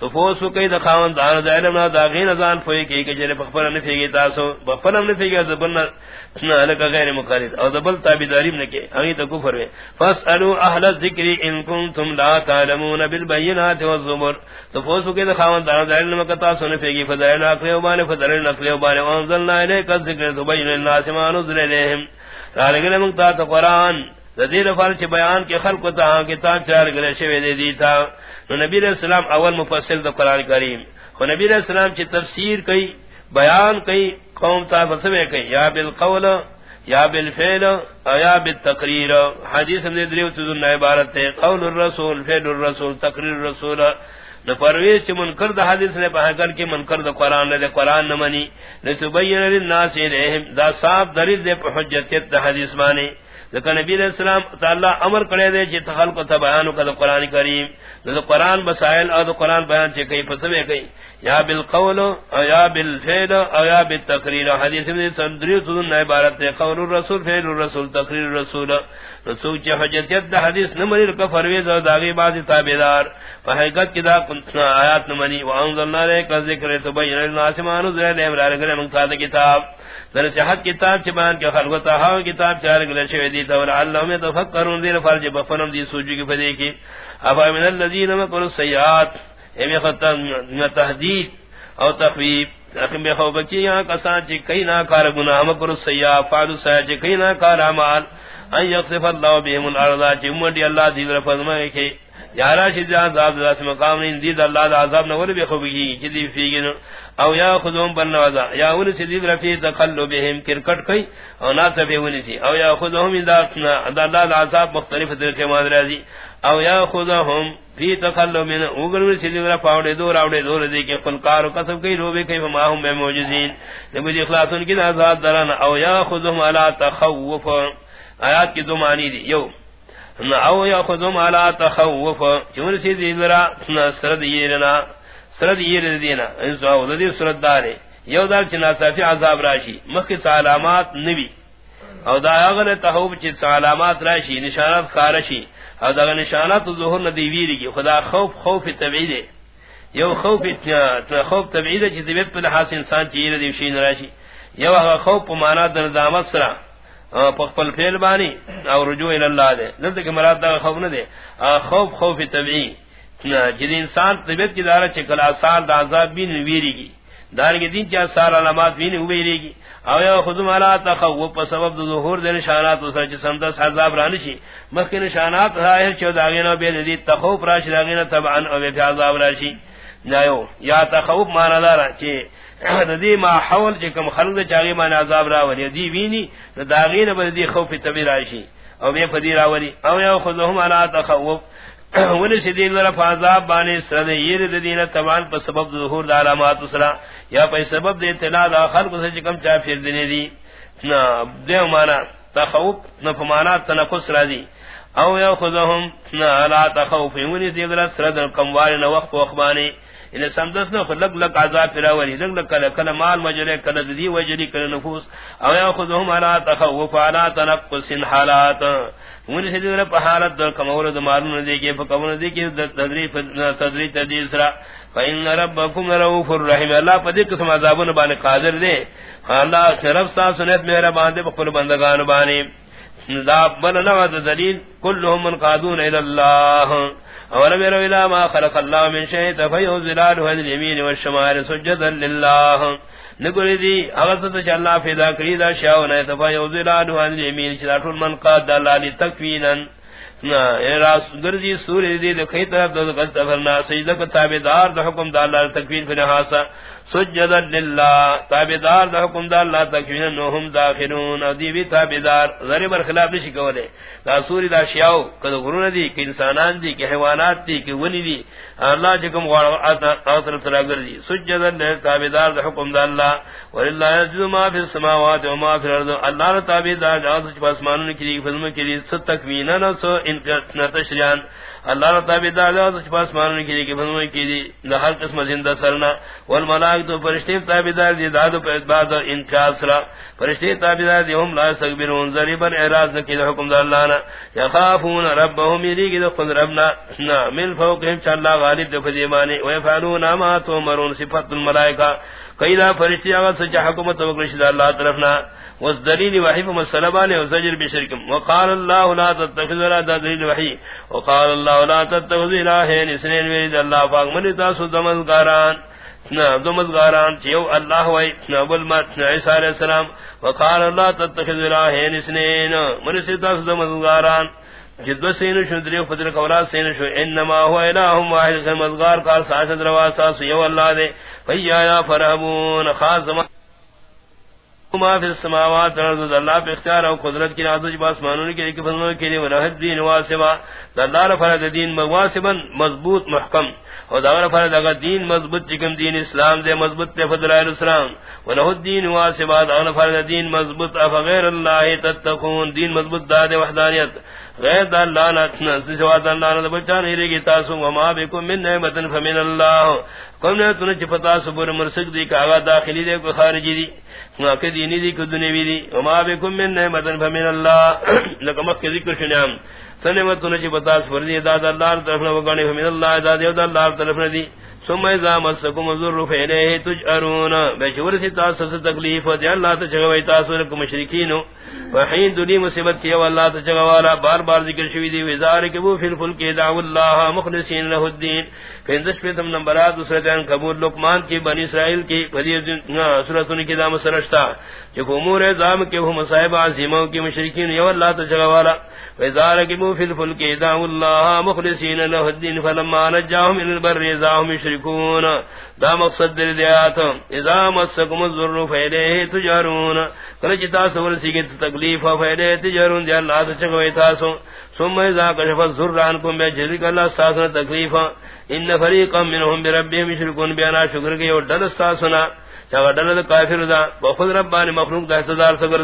تو فوسو کئی دا خاون دان دا علم نا دا غین ازان فوئی کئی کہ جرے بخفر نفی گئی تاسو بخفر ہم نفی گئی زبن لکا غیر مقارد او دبل تابداریم نکے، اگی تا کفر وے۔ فاسألو اہل الذکر ان کنتم لا تعلمون بالبینات والزبر۔ تو فوسو کئی دا خاون دان دا علم کا تاسو نفی گئی اقلی و بانے فضائل اقلی و بانے وانزلنا الیک الذکر تبین الناس ما نزل الیہم۔ رالگلے منگتا تا قرآن۔ دیر فرچ بیان کے خلق تا کتاب چار گلے شوی دے دیتا نو نبی علیہ السلام اول مفصل دا قرآن کریم. خو نبی علیہ السلام چی تفسیر کئی بیان کئی قوم تا فسوے کئی یا بالقول، یا بالفعل، او یا بالتقریر. حدیث ہم دے دریو تزن عبارت تے قول الرسول، فعل الرسول، تقریر الرسول. نو پرویز چی منکر دا حدیث نے پہکر کی منکر دا قرآن لے قرآن نمانی لتبین للناس الیہم دا صاف دلیل دے پہ حجتیت دا حدیث مانی ذکر نبی علیہ السلام تعالی امر کرے دے چ تخلق تا بیان کا قرآن کریم. ذو قرآن مسائل اور قرآن بیان چ کئی پسوے کئی یا بالقول او یا بالفعل او یا بالتقریر. حدیث میں سندری سن عبارت ہے، قول الرسول، فعل الرسول، تقریر الرسول. رسول چ حجتیت دا حدیث نہ منی کا فرویز اور داغی باز تابعدار. فحقیقت کی دا کنتنا آیات نہ منی. وانزلنا لك ذکر تبین الناس ما نزل لهم رغل من کتاب. در صحت کتاب چبان کے خلق تہا کتاب چار گلے شوی دی تو اللہ میں تفکرون دیر فرج بفنم دی سوجی کی فدی کی. افا من الذین مکروا السیئات. ایم ختم تهدید او تخویب اخم بخوب کی یہاں کسان چی کئی ناکار گناہ مکروا السیئات فعلوا السیئات چی کئی ناکار عمال ان یقصف اللہ بهم الارض، چی امدی اللہ دید رفض رفضمائے کی یارا شد عذاب ذات مقام نے دید اللہ دا عذاب نہ ول بخوبی جدی فیگن او یا خذهم بنوازا یا ول شدید رفی تقلبهم کرکٹ کئی، او نا سفی ول سی او یا خذهم اذا اللہ دا عذاب مختلف طریقے مادرازی او یا خذهم فی تقلب من اوگر شدید رفاوڑے دور اوڑے دور دی کہ فنکار قسم کئی روبے کئی فما هم بموجزین نبی اخلاصن کی عذاب دران، او یا خذهم الا تخوف۔ آیات کی دو معنی دی، یو۔ او یا خذم علی تخوف۔ چون سی دیرا سرد یرنا سرد یر دینا ان سو ودی سرد دار یو دار چنا صافی عذاب راشی مخ علامات نبی۔ او دا اگر تخوف چ علامات راشی، نشانات خارشی۔ او دا نشانات ظہور ندی ویری خدا خوف خوف طبیعی دی. یو خوف اتنا خوف طبیعی چ طبیعت پر حاصل انسان چیر دی شین راشی یو هغه خوف مانا در دامت سرا پخپل فعل بانی او رجوع الى اللہ دے دلتا کہ مراد دا خوف نہ دے خوف خوف طبعی جد انسان طبیعت کی دارہ چکل آثار دا عذاب بین ویری گی دار کے دین چا سار علامات بین ویری گی او یا خودم علا تخوف په سبب د ظهور د نشانات سره چې سمدس عذاب رانی شي مخکې نشانات ظاهر چې داغینه به دې تخوف راشي داغینه طبعا او به عذاب راشي نایو یا تخوف مانا دارا چی دی ما حول چی کم خلق چاگی مانا عذاب راولی دی وینی داغین با دی خوف تبی راشی او بے پدی راولی او یا خودهم علا تخوف ولی سی دین لرف عذاب بانے سرد ییر دین تبان پا سبب ظہور دا علامات اسرا یا پا سبب دے اطلاع دا خلق سے چکم چاہ پھر دینے دی نا، دیو مانا تخوف نفمانا تنقص دی او یا خودهم لا تخوف ونی دیگر سرد کموال نوخ وقت وخبانی ان سمدس نو لگ لگ عذاب فراولی لگ لگ کل کل مال مجرے، کل دی وجری، کل نفوس. او یا خودهم لا تخوف لا تنقص حالات. ونی دیگر په حالت در کمول د مالون دی کې په کوم دی کې تدریف تدیسرا فإن ربكم رؤوف الرحيم الله پدې قسم عذابونه باندې قادر دی الله شرف سا سنت میرا باندې په خپل بندگان باندې بل نواد دلیل كلهم من قادون الى الله اولم يروا الى ما خلق الله من شيء تفيض ظلال ظلاله اليمين والشمال سجدا لله. نقول دي اغسط الله فدا كريدا شاونا ظلال ظلاله اليمين. شلاطول من قاد الله راس جی سوری دی دے کئی طرف گست فرنا سجدہ کو دا حکم دا اللہ تکوین فی نحاسا سجدہ للہ حکم دا اللہ تکوین نوہم داخلون، او دی بھی ذری برخلاف نشی کولے۔ دا سوری دا شیاو غرون دی کہ انسانان دی کہ حیوانات دی کہ ونی دی۔ اللہ جکم غوار آتر تلا گردی۔ سجدہ للہ دا حکم دا اللہ۔ وللہ یجد ما فی السماوات و ما فی الارض. اللہ تابدار دا حکم دا اللہ تکوین فی نحاسا تکوینن سو، ان تشریان اللہ تعالی دا دا پاس ماننے کے لیے کہ بنوے کی دی ہر قسم زندہ سرنا. والملائکۃ تو فرشتے تابعدار دی داد پر بعد انکار سرا. فرشتے تابعدار دی ہم لا سغبرون ذریبن اعراض کی حکم دا اللہ نا. یخافون ربهم یری کی خود ربنا من فوقهم چ اللہ غالب دے فدیمانی و یفعلون ما تؤمرون صفات الملائکہ. کیلا فرشتے اگر سچ حکومت وکرش اللہ طرفنا. اس دلیل وحی پر مسلمان و زجر بشرکم وقال اللہ لا تتخذ ولا دلیل وحی. وقال اللہ لا تتخذ الہین اسنین وید اللہ پاک. من تاسو دمزگاران دمزگاران چیو اللہ وی نبول مات عیسیٰ علیہ السلام. وقال اللہ تتخذ الہین اسنین من تاسو دمزگاران جدو سین شو دریو فتر قولات سین شو. انما هو الہم واحد خمزگار کار ساشد رواسا سیو اللہ دے فیایا فرحبون خاص زمان ما فی السماوات والارض اللہ پہ اختیار او قدرت کی نازج باس مانون کے لیے فضلوں کے لیے ورحد دین واسبا اللہ فرض دین مواسبا مضبوط محکم، اور دغه فرض اگر دین مضبوط چکم، دین اسلام دے مضبوط تے فضل الاسلام ولہ الدین واسبا دغه فرض دین مضبوط اف غیر اللہ تتقون، دین مضبوط داد وحدانیت غیر اللہ نہ سوا اللہ نہ بچا نہیں رہی تاسو وما بكم من نعمت فمن اللہ۔ نے چپتا صبر مرسک دی داخلی دے کو خارجی دی۔ کہ دینی دی کو دنیوی دی۔ وما بكم من نعمت فمن اللہ۔ لکم کہ ذکر شنام سنمت نجی بتا سفر دی۔ داد اللہ طرف نہ وگانی فمن اللہ۔ داد اللہ طرف نہ دی۔ ثم اذا مسكم الضر فإليه تجأرون. بشور تاسس تکلیف دی، اللہ تجگوی تاسو کو مشرکین وحین دنی مصیبت بار بار ذکر شوی دی، وزارک بو فی الفلک دعو اللہ، مخلصین له الدین. پینزش پیتم نمبرات دوسرے جان قبول، لقمان کی، بنی اسرائیل کی فدیت سورتن کی دام سرشتا. جو امور ازام کے وہ مصائب عظیموں کی مشرکین یو اللہ تجھگا والا ویزارکی مو فی الفلک دعو اللہ له الدین فلما نجاہم ان البر ازاہم مشرکون دا مقصد دل دیات اذا مسکم الضر فیلیہ تجارون کلچ تاسو ورسی کی تکلیف فیلیہ تجارون دی جی اللہ تجھگوی تاسو ثم اذا کشف الضر عنکم بے اللہ ساسنا تکلیف ان فریقا منهم بربهم يشركون. بیانا شکر کے اور دل ساسنا چاہ دل کافر دا. بخود ربان مخلوق دا سگر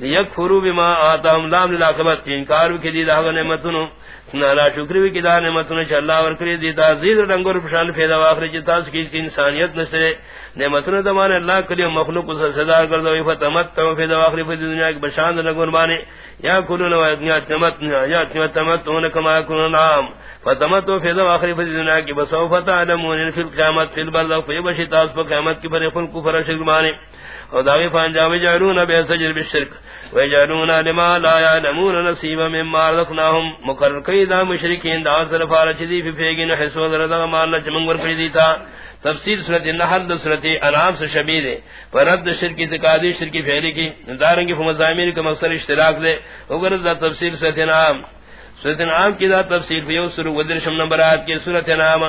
لیکفروا بما آتاهم لام للاقبت انکار کی دی دا نعمتونو. نا شکر وی کی دا نعمتونو چ اللہ ور کری دی دا زید ڈنگر پشان پیدا واخر چ تاس کی انسانیت نسرے نعمتونو دمان اللہ کلی مخلوق سے صدا کر دو فتمت تو پیدا واخر فی دنیا کی بشان نگون بانے یا کلون و یا تمت یا تمت کما کلون نام فتمتو فی ذو آخری فی دنیا کی بسو فتعلمون فی القیامت فی البرد فی بشی تاس پا قیامت کی پر خلق کفر شرک مانے اور داغی فانجام جعلون بے سجر بالشرک ویجعلون لما لا یعلمون نصیب مما رزقناهم مقرر کئی دا مشرکین دا صرف آرچ دی فی فیگین حسو دردا مالنا چمنگر پر دیتا. تفسیر صورت نحل دا صورت انعام سے شبید ہے پر رد شرکی تقادی شرکی فعلی کی. دارنگی فمزامین کا مقصر اشتراک دے. وگرد دا تفسیر صورت انعام. سورت نام کی ذات تفسیر فیو سر ودرشم نمبرات کی سورت نام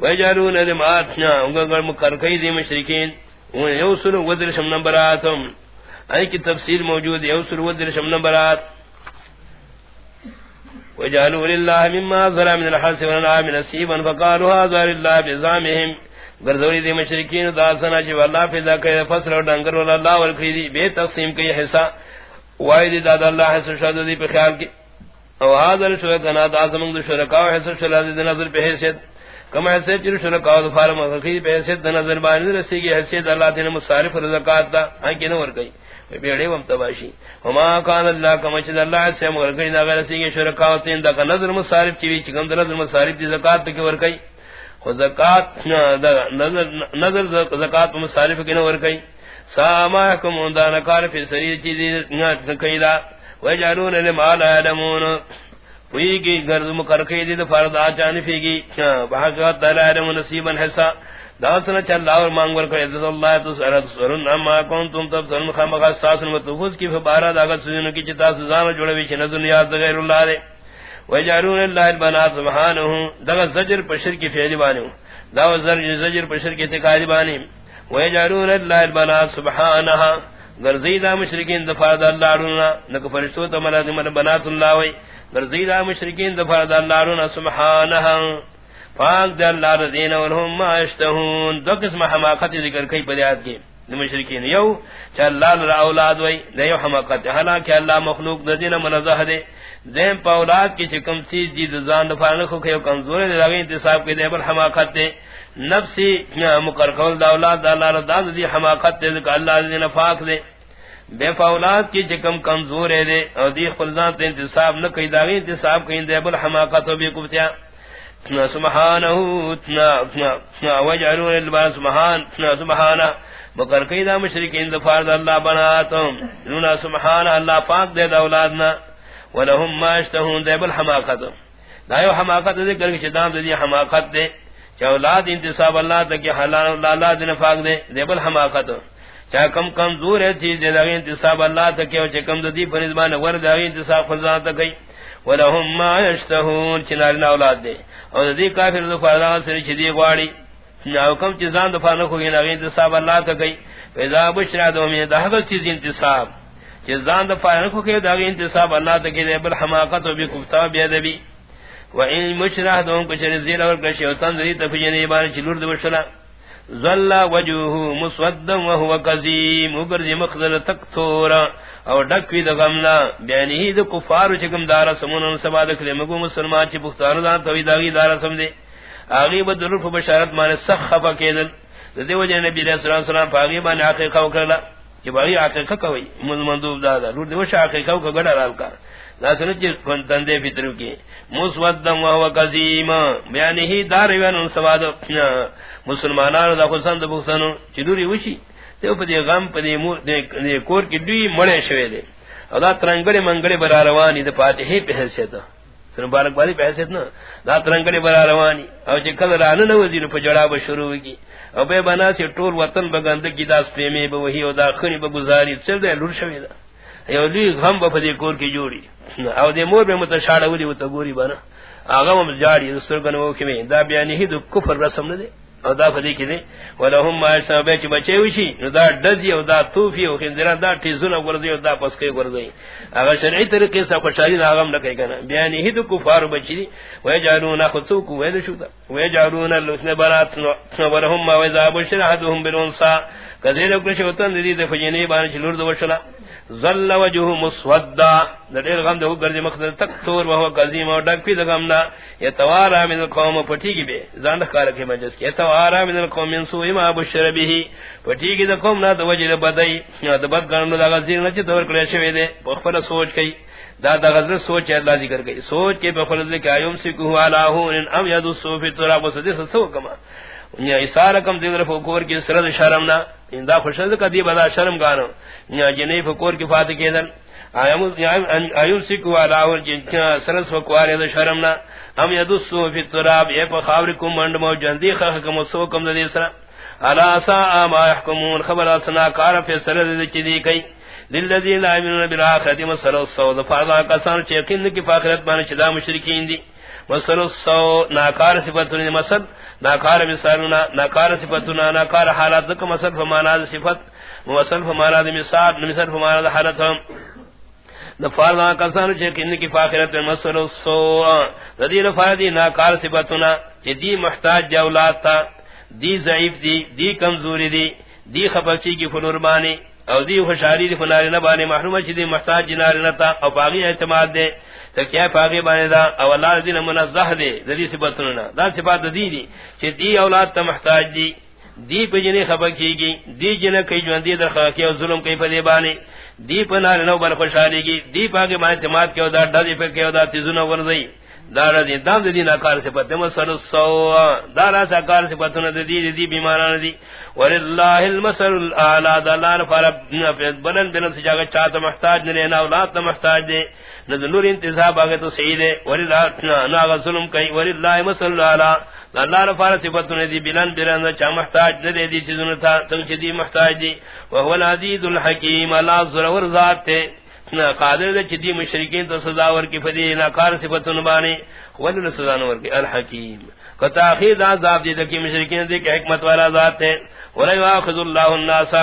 ویجارون دماتنا انگر مکرکی دی مشرکین. یو سر ودرشم نمبرات ای کی تفسیر موجود یو سر ودرشم نمبرات وجعلوا لله مما ظلم من الحرث والنعام نصيبا فقالوا هذا لله بزعمهم گرزوری دی مشرکین دا سنا چ والله فضا کہ فصل اور ڈنگر والا اللہ ورکھی دی بے تقسیم کی حصہ. واحد داد اللہ ہے سشاد دی پہ خیال کی. او حاضر شو کنا دا زمن دو شرکا ہے سشاد دی نظر پہ حیثیت. کما حیثیت چر شرکا و فارم کی پہ حیثیت نظر بان رسی کی حیثیت اللہ نے مصارف رزقات دا ہاں ہن کی نور گئی۔ بیڑے وم تباشی۔ وما کان اللہ کما چ اللہ سے مگر گئی دا رسی کی شرکا و تین دا نظر مصارف چوی چکم نظر مصارف دی زکات کی ور گئی۔ زکات نظر نظر زکات مصارف کی نور گئی۔ ساما کم دان کار فی سری چیز نہ کیدا وجارون لمال ادمون وی کی غرض مکر کے دی فرض اچان فی کی بہت دلائل نصیبا حصہ. داسن چل اور مانگ ور کرے اللہ تو سر سرن. ما کون تم تب سن خام کا ساس میں کی بارہ دا سن کی چتا سزان جوڑے وچ نظر نیاز غیر اللہ دے. وجارون اللہ البنات سبحانہ دغ زجر پشر کی فعل بانو دا زجر پشر کی تکاری بانی. ويجعلون الله البنات سبحانها غرزيدا مشركين دفعد الله رنا نك فرشتو تملا من بنات اللہ وی. الله وي غرزيدا مشركين دفعد الله رنا سبحانها پاک دے اللہ رضین ولہم ما اشتہون۔ دو قسم حماقت ذکر کئی پدیات کی دا مشرکین یو، چا اللہ لرا اولاد وی دے یو حماقت۔ حالانکہ اللہ مخلوق دا دین منزہ دے۔ دین پا اولاد کی چکم چیز دی دزان دفارن خو کیو کمزور دے۔ لگے انتصاب کے دے بل حماقت دے۔ نفسی مقر قول دا اولاد دا اللہ رضا دی حماقت دے۔ ذکر اللہ دی نفاق دے۔ بے فاولاد کی چکم کمزور ہے دے اور دی خلزان تے انتصاب نہ کئی، داغی انتصاب کئی، دے بل حماقت و بے کبتیا سبحانہو وجعلون البان سبحان سبحانہ۔ مقر کئی دا مشرکین دفار دا اللہ بناتم۔ نونا سبحانہ اللہ پاک دے دا اولادنا۔ ولہم ما اشتہون، دے بل حماقت۔ دا یو حماقت دے کرکی چدام دے دی حماقت دے۔ چا اولاد انتصاب اللہ تک حلال، اللہ دین فاق دے دے بل حماقت۔ چا کم کم دور ہے چیز دے داغی انتصاب اللہ تک چا کم دی پر ازمان ور داغی انتصاب خزان تک ولہم ما یشتہون چنارنا اولاد دے۔ اور دی کافر دفع اللہ سر چدی غواری ناو کم چیزان دفع نکو گی داغی انتصاب اللہ تک فیضا بشرا دو من دہغل چیز انتصاب۔ چیزان دفع نکو گی، داغی انتصاب اللہ تک دے، بل حماقت و بی کفتا و بی ادبی۔ وعین مشرح دو وَإِن مُشْرَحْ دُونَ كُشَرِ زِيرَ وَرْكَشِ وَتَنْذِرِ تَفِجَنِ يَبَانِ چِلُورْ دُوشَلَا ظَلَّ وَجُوهُ مُسْوَدًّا وَهُوَ قَزِيمُ وَبَرْزِ مَخْذَلَ تَكْتُورًا او ڈکوی دا غمنا بیانی ہی دا کفارو چکم دارا سمونا سبا دکلے مگو مسلمان چی بختارو دان توی داغی دارا سمدے آغی با دلوف بشارت مانے سخ خفا کیدل دا دے وجہ نبی علیہ السلام سلام پا آغی بانے عقیقہ وکرلا کہ باغی عقیقہ کوئی مندوب دادا لور دے وش عقیقہ وکر گڑا رالکا لاسن چ کون تندے فطر کی۔ مسودم و قزیم بیان ہی دار وین سواد۔ مسلمانان دا حسن دو چدوری وشی۔ تے پدی غم پدی مو دے کور کی دوی مڑے شوی دے۔ ادا ترنگڑے منگڑے برا روانی دے پاتے ہی پہسے تا سن بارک باری پہسے نا۔ دا ترنگڑے برا روانی۔ او چ کل ران نہ وزیر پجڑا ب شروع کی۔ او بے بنا سے ٹور وطن بگند کی داس پریمی بہ وہی او دا خنی بگزاری چل دے لور شوی دا۔ یو دی غم بفدی کور کی جوڑی او دے مور بے متشاڑا ودی و تگوری بنا آغام جاری دسترگن وکمی دا بیانی ہی دو کفر رسم ندے او دا فدی کی دے ولہم ما اشتاو بے چی بچے وشی نو دا دزی او دا توفی او خنزران دا تیزون او گرزی او دا پسکے گرزی اگر شرعی طریقے سا خوشاری دا آغام نکے کنا بیانی ہی دو کفار بچی دی ویجعلون خصوکو وید شوتا ویجعلون اللسن برات ولہم ما ویزا بشر حدوهم بالونسا کذیر اکرش وطن دی دی فجینی بانچ لرد وشلا ظل وجهه مسودا. دیر غم دو گرز مخدر تک تور وهو قزیم اور ڈک پی دغم نا یتوارا من القوم پٹھی کی بے زان کار کے مجلس کی یتوارا من القوم من سوء ما بشر به. پٹھی کی دقوم نا دو وجہ بدئی د بد گن دا غزیر نہ تور کرے شوی دے بخفل سوچ کئی دا دا غزر سوچ اللہ ذکر کئی سوچ کے بخفل ذکر ایوم سکو علی هو ان ام یذ الصوف تراب وسدس سو کما یا اسارکم ذکر فکور کی سرد شرم شرمنا اندا خوشل کا دی بدا شرم گانو. یا جنی فکور کی فات کیدن ایام ایام سکو الاور جن سرس فکوار دا شرم شرمنا ہم یدسو فی التراب یہ خاور کو منڈ مو جندی خخ کم سو کم دی سرا. الا سا ما يحكمون خبر اسنا کار فی سرد دی چدی کئی. للذین لا یؤمنون بالآخرة مثل السوء فرضا کسان چ یقین کی فاخرت معنی چدا مشرکین دی. مثل السوء ناکار صفاتن مثل ناکار مثالنا ناکار صفاتنا ناکار حالات ذک مثل فمانا صفت مثل فمانا مثال مثل فمانا حالت نفارنا کسان چ یقین کی فاخرت مثل السوء ذی فادی ناکار صفاتنا دی محتاج اولاد تا دی ضعیف دی دی کمزوری دی دی خپچی کی فنوربانی او دی خوشاری دی فناری نبانی محروم چی دی محتاج جناری نتا او پاگی اعتماد دے تو کیا پاگی بانے دا؟ او اللہ دین منزہ دے دی سبتننا دا سبات دی دی چی دی اولاد تا محتاج دی. دی پا جنی خبر کی گی دی جنہ کئی جوان دی در خواکی او ظلم کئی پا دی بانے دی پا ناری نو بل خوشاری گی دی پاگی بانے اعتماد کیو دا دا دی پا کیو دا تیزونہ ورزئی دارا دی دام دی ناکار سے پتہ مسل السو دارا سا کار سے پتہ نہ دی دی بیماران دی. وللہ المثل الاعلى دلان فرب بلند بلند سے جگہ چاہت محتاج نہ لینا اولاد محتاج دے، نہ نور انتظام اگے تو صحیح دے. وللہ نا ظلم کئی، وللہ المثل الاعلى اللہ فار صفت نے دی بلند بلند چا محتاج دے، دی چیزوں تھا، تنگ دی محتاج دی. وهو العزیز الحکیم، اللہ ذرور ذات تے قادر دے چدی مشرکین تو سزا ور کی فدی ناکار صفت نبانی ولن سزا نور کی الحکیم کو تاخیر عذاب دے کہ مشرکین دے کہ حکمت والا ذات ہے ولا یاخذ اللہ الناس.